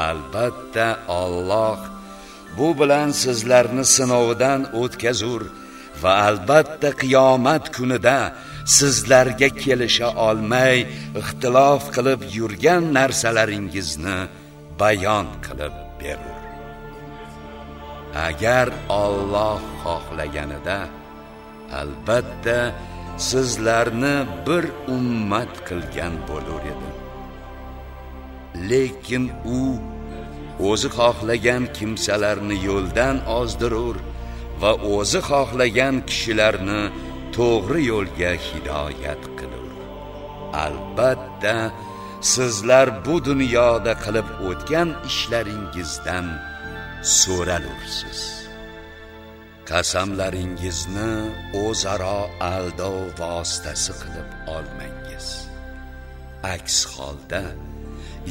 Albatta Alloh bu bilan sizlarni sinovidan o'tkazur va albatta qiyomat kunida sizlarga kelisha olmay ixtilof qilib yurgan narsalaringizni bayon qilib berur. Agar Alloh xohlaganida albatta sizlarni bir ummat qilgan bo'lar edi. Lekin u o'zi xohlagan kimsalarni yo'ldan ozdirur va o'zi xohlagan kishilarni to'g'ri yo'lga hidoyat qilur. Albatta sizlar bu dunyoda qilib o'tgan ishlaringizdan so'ralursiz. Qasamlaringizni o'zaro aldov vositasi qilib olmangiz. Aks holda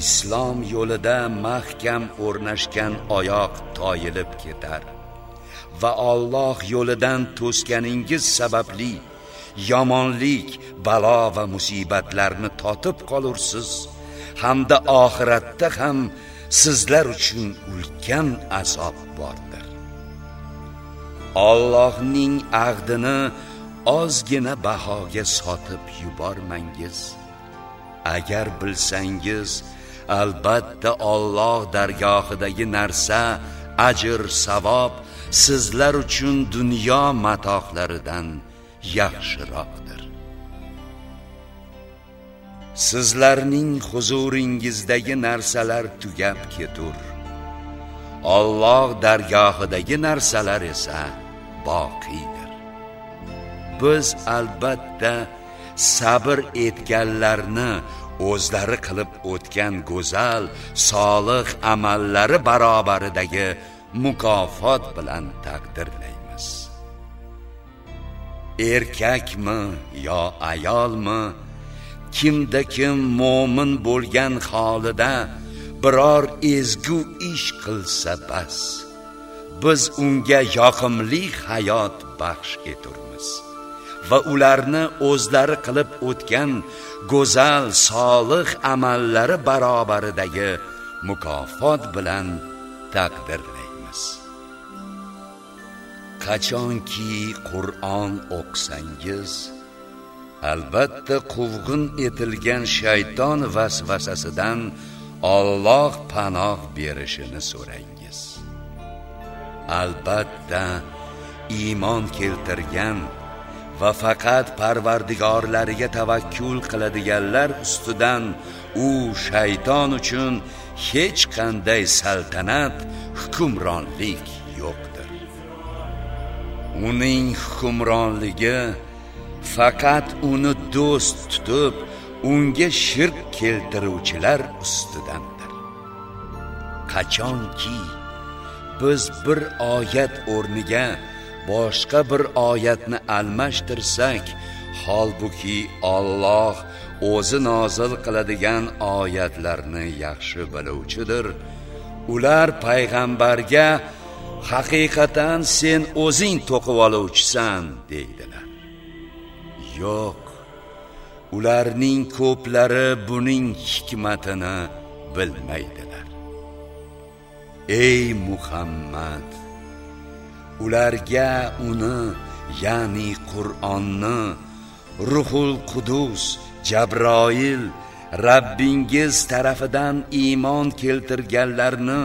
islom yo'lida mahkam o'rnashgan oyoq toyilib ketar. Va Alloh yo'lidan to'sganingiz sababli yomonlik, balo va musibatlarni totib qolursiz hamda oxiratda ham sizlar uchun ulkan azob bordir. Allohning ahdini ozgina bahoga sotib yubormangiz. Agar bilsangiz, albatta Alloh dargohidagi narsa ajr savob sizlar uchun dunyo matohlaridan yaxshiroqdir. Sizlarning huzuringizdagi narsalar tugab ketur. Alloh dargohidagi narsalar esa boqiydir. Biz albatta sabr etganlarni o'zlari qilib o'tgan go'zal solih amallari barobaridagi mukofot bilan taqdirlaymiz. Erkakmi yo ayolmi kimda kim mo'min bo'lgan holida biror ezgu ish qilsa bas biz unga yoqimli hayot baxsh eturmiz. Va ularni o'zlari qilib o'tgan go'zal solih amallari barobaridagi mukofot bilan taqdirlaymiz. Qachonki qur'on o'qisangiz albatta quvg'in etilgan shayton vasvasasidan Alloh panoh berishini so'rangiz. Albatta iymon keltirgan va faqat parvardigorlariga tavakkul qiladiganlar ustidan u shayton uchun hech qanday saltanat hukmronlik uning hukmronligi faqat uni do'st tutib unga shirk keltiruvchilar ustidandir. Qachonki biz bir oyat o'rniga boshqa bir oyatni almashtirsak holbuki Alloh o'zi nozil qiladigan oyatlarni yaxshi biluvchidir. Ular payg'ambarga haqiqatan sen o'zing to'qib oluvchisan deydilar. Yo'q ularning ko'plari buning hikmatini bilmaydilar. Ey muhammad ularga uni ya'ni qur'onni ruhul qudus jabroil Rabbingiz tarafidan iymon keltirganlarni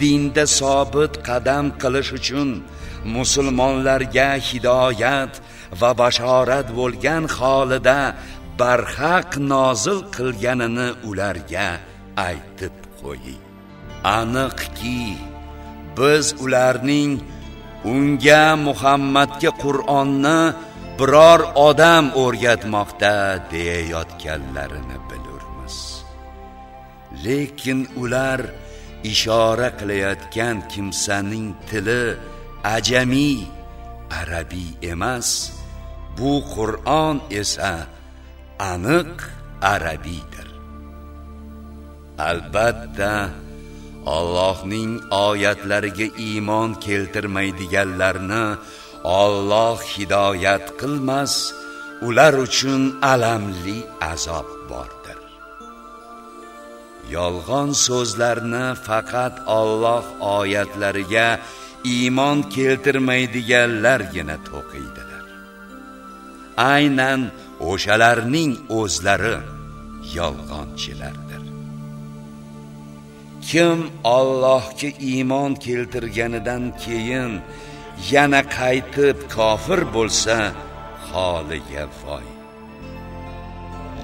dinda sobit qadam qilish uchun musulmonlarga hidoyat va bashorat bo'lgan holida barhaq nozil qilganini ularga aytib qo'ying. Aniqki biz ularning unga muhammadga qur'onni biror odam o'rgatmoqda deyayotganlarini bilurmiz. Lekin ular ishora qilayotgan kimsaning tili ajamiy arabiy emas. Bu qur'on esa aniq arabiydir. Albatta Allohning oyatlariga iymon keltirmaydiganlarni Alloh hidoyat qilmas ular uchun alamli azob bor. Yolg'on so'zlarni faqat Alloh oyatlariga iymon keltirmaydiganlargina to'qiydilar. Aynan o'shalarning o'zlari yolg'onchilardir. Kim Allohga iymon keltirganidan keyin yana qaytib kofir bo'lsa holiga voy.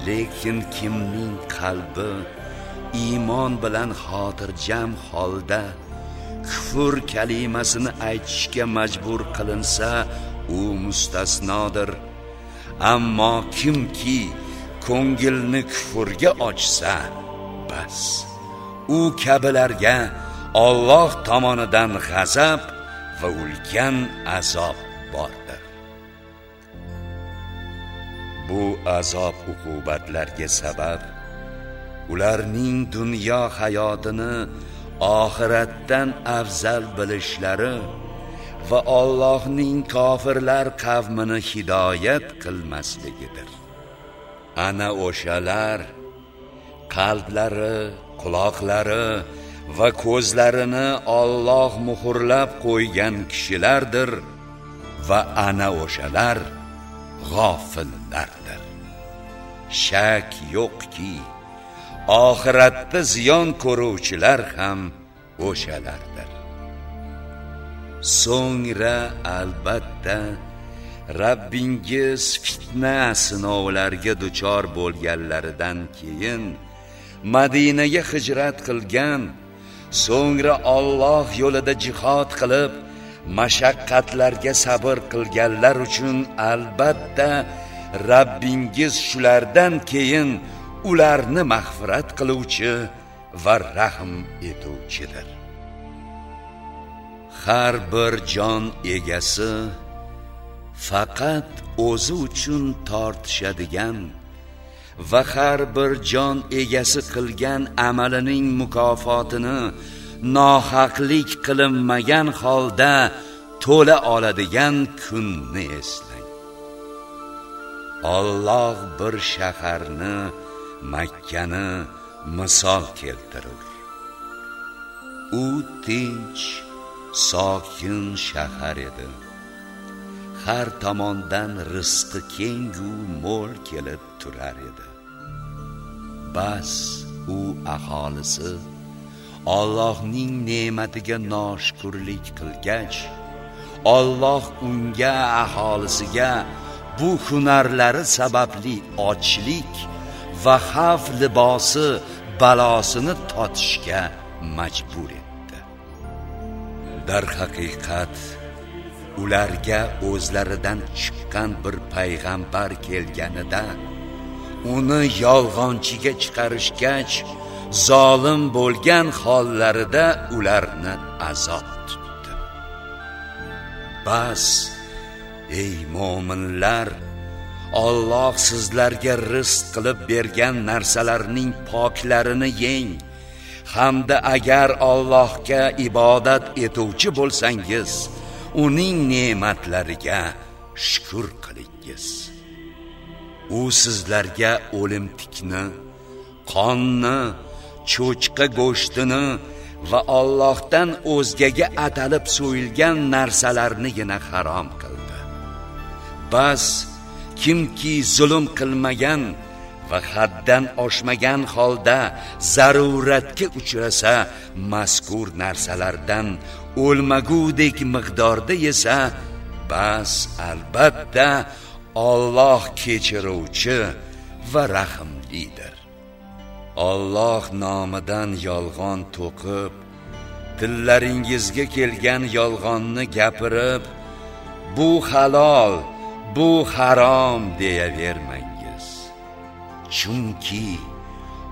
Lekin kimning qalbi iymon bilan xotirjam holda kufr kalimasini aytishga majbur qilinsa u mustasnodir. Ammo kimki ko'ngilni kufrga ochsa bas u kabilarga Alloh tomonidan g'azab va ulkan azob bordir. Bu azob uqubatlarga sabab ularning dunyo hayotini oxiratdan afzal bilishlari va Allohning kofirlar qavmini hidoyat qilmasligidir. Ana o'shalar qalblari quloqlari va ko'zlarini Alloh muhrlab qo'ygan kishilardir va ana o'shalar g'ofillardir. Shak yo'qki oxiratda ziyon ko'ruvchilar ham o'shalardir. So'ngra albatta Rabbingiz fitna sinovlarga duchor bo'lganlaridan keyin Madinaga hijrat qilgan so'ngra Alloh yo'lida jihod qilib mashaqqatlarga sabr qilganlar uchun albatta Rabbingiz shulardan keyin ularni mag'firat qiluvchi va rahm etuvchidir. Har bir jon egasi faqat o'zi uchun tortishadigan va har bir jon egasi qilgan amalining mukofotini nohaqlik qilinmagan holda to'la oladigan kunni eslang. Alloh bir shaharni Makkani misol keltirur. U tinch sokin shahar edi. Har tomondan rizqi kengu mo'l kelib turar edi. Bas u aholisi Allohning ne'matiga noshukrlik qilgach Alloh unga aholisiga bu hunarlari sababli ochlik va xavf libosi balosini totishga majbur etdi. Darhaqiqat ularga o'zlaridan chiqqan bir payg'ambar kelganida uni yolg'onchiga chiqarishgach zolim bo'lgan hollarida ularni azob tutdi. Bas ey mo'minlar Alloh sizlarga rizq qilib bergan narsalarning poklarini yeng. Hamda agar Allohga ibodat etuvchi bo'lsangiz uning ne'matlariga shukr qilingiz. U sizlarga o'limtikni qonni cho'chqa go'shtini va Allohdan o'zgaga atalib so'yilgan narsalarnigina harom qildi. Bas kimki zulm qilmagan va haddan oshmagan holda zaruratga uchrasa mazkur narsalardan o'lmagudek miqdorda yesa bas albatta Alloh kechiruvchi va rahimlidir Alloh nomidan yolg'on to'qib tillaringizga kelgan yolg'onni gapirib bu halol bu harom deyavermangiz. Chunki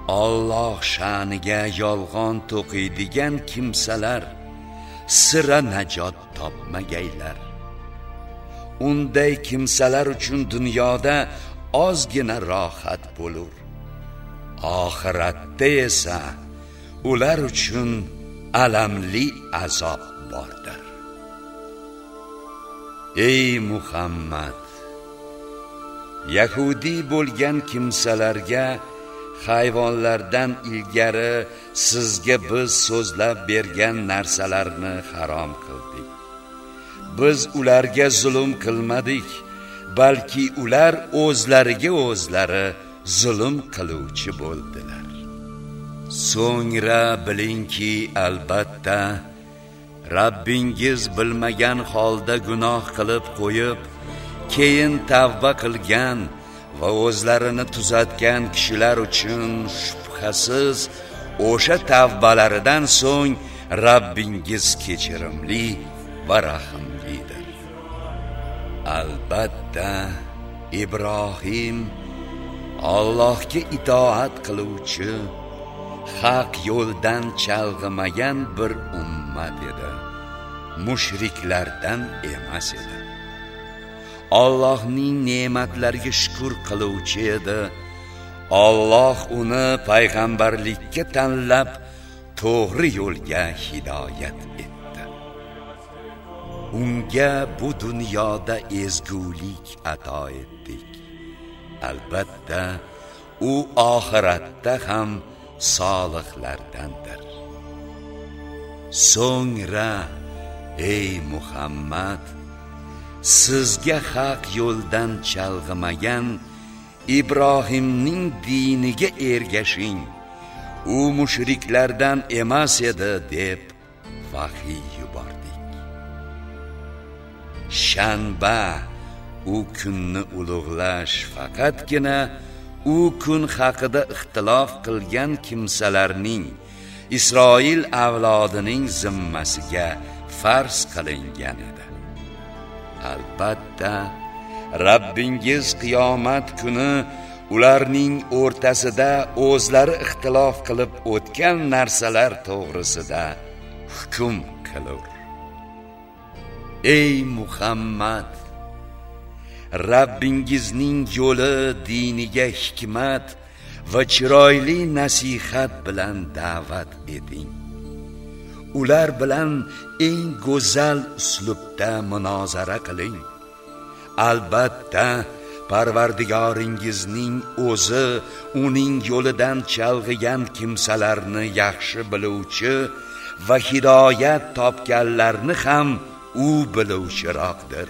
Alloh sha'niga yolg'on to'qiydigan kimsalar sira najot topmagaylar. Unday kimsalar uchun dunyoda ozgina rohat bo'lur. Oxiratda esa ular uchun alamli azob bordir. Ey muhammad! Yahudiy bo'lgan kimsalarga hayvonlardan ilgari sizga biz so'zlab bergan narsalarni harom qildik. Biz ularga zulm qilmadik balki ular o'zlariga o'zlari zulm qiluvchi bo'ldilar. So'ngra bilingki albatta Rabbingiz bilmagan holda gunoh qilib qo'yib keyin tavba qilgan va o'zlarini tuzatgan kishilar uchun shubhasiz o'sha tavbalaridan so'ng Rabbingiz kechirimli va rahimlidir. Albatta Ibrohim Allohga itoat qiluvchi haq yo'ldan chalg'imagan bir ummat edi. Mushriklardan emas edi. Allohning ne'matlariga shukr qiluvchi edi. Alloh uni payg'ambarlikka tanlab to'g'ri yo'lga hidoyat etdi. Unga bu dunyoda ezgulik ato etdik. Albatta, u oxiratda ham solihlardandir. So'ngra ey Muhammad sizga haq yo'ldan chalg'imagan Ibrohimning diniga ergashing. U mushriklardan emas edi deb vahiy yubordik. Shanba u kunni ulug'lash faqatgina u kun haqida ixtilof qilgan kimsalarning Isroil avlodining zimmasiga farz qilingan edi. Albatta Rabbingiz qiyomat kuni ularning o'rtasida o'zlari ixtilof qilib o'tgan narsalar to'g'risida hukm qilur. Ey Muhammad, Rabbingizning yo'li diniga hikmat va chiroyli nasihat bilan da'vat eting. Ular bilan eng go'zal uslubda munozara qiling. Albatta parvardigoringizning o'zi uning yo'lidan chalg'igan kimsalarni yaxshi biluvchi va hidoyat topganlarni ham u biluvchiroqdir.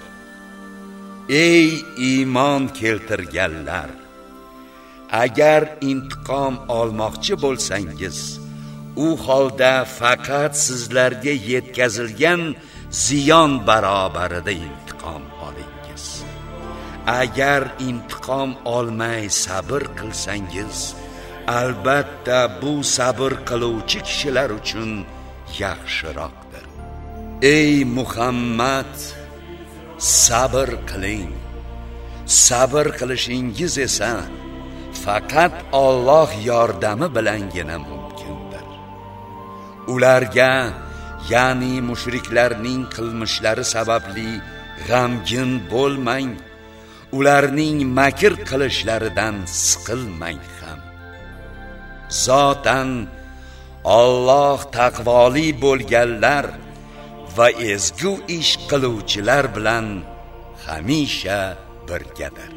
Ey iymon keltirganlar agar intiqom olmoqchi bo'lsangiz u holda faqat sizlarga yetkazilgan ziyon barobarida intiqom olingiz. Agar intiqom olmay sabr qilsangiz albatta bu sabr qiluvchi kishilar uchun yaxshiroqdir. Ey muhammad sabr qiling. Sabr qilishingiz esa faqat Alloh yordami bilangina ularga ya'ni mushriklarning qilmishlari sababli g'amgin bo'lmang. Ularning makr qilishlaridan siqilmang ham. Zotan Alloh taqvoli bo'lganlar va ezgu ish qiluvchilar bilan hamisha birgadir.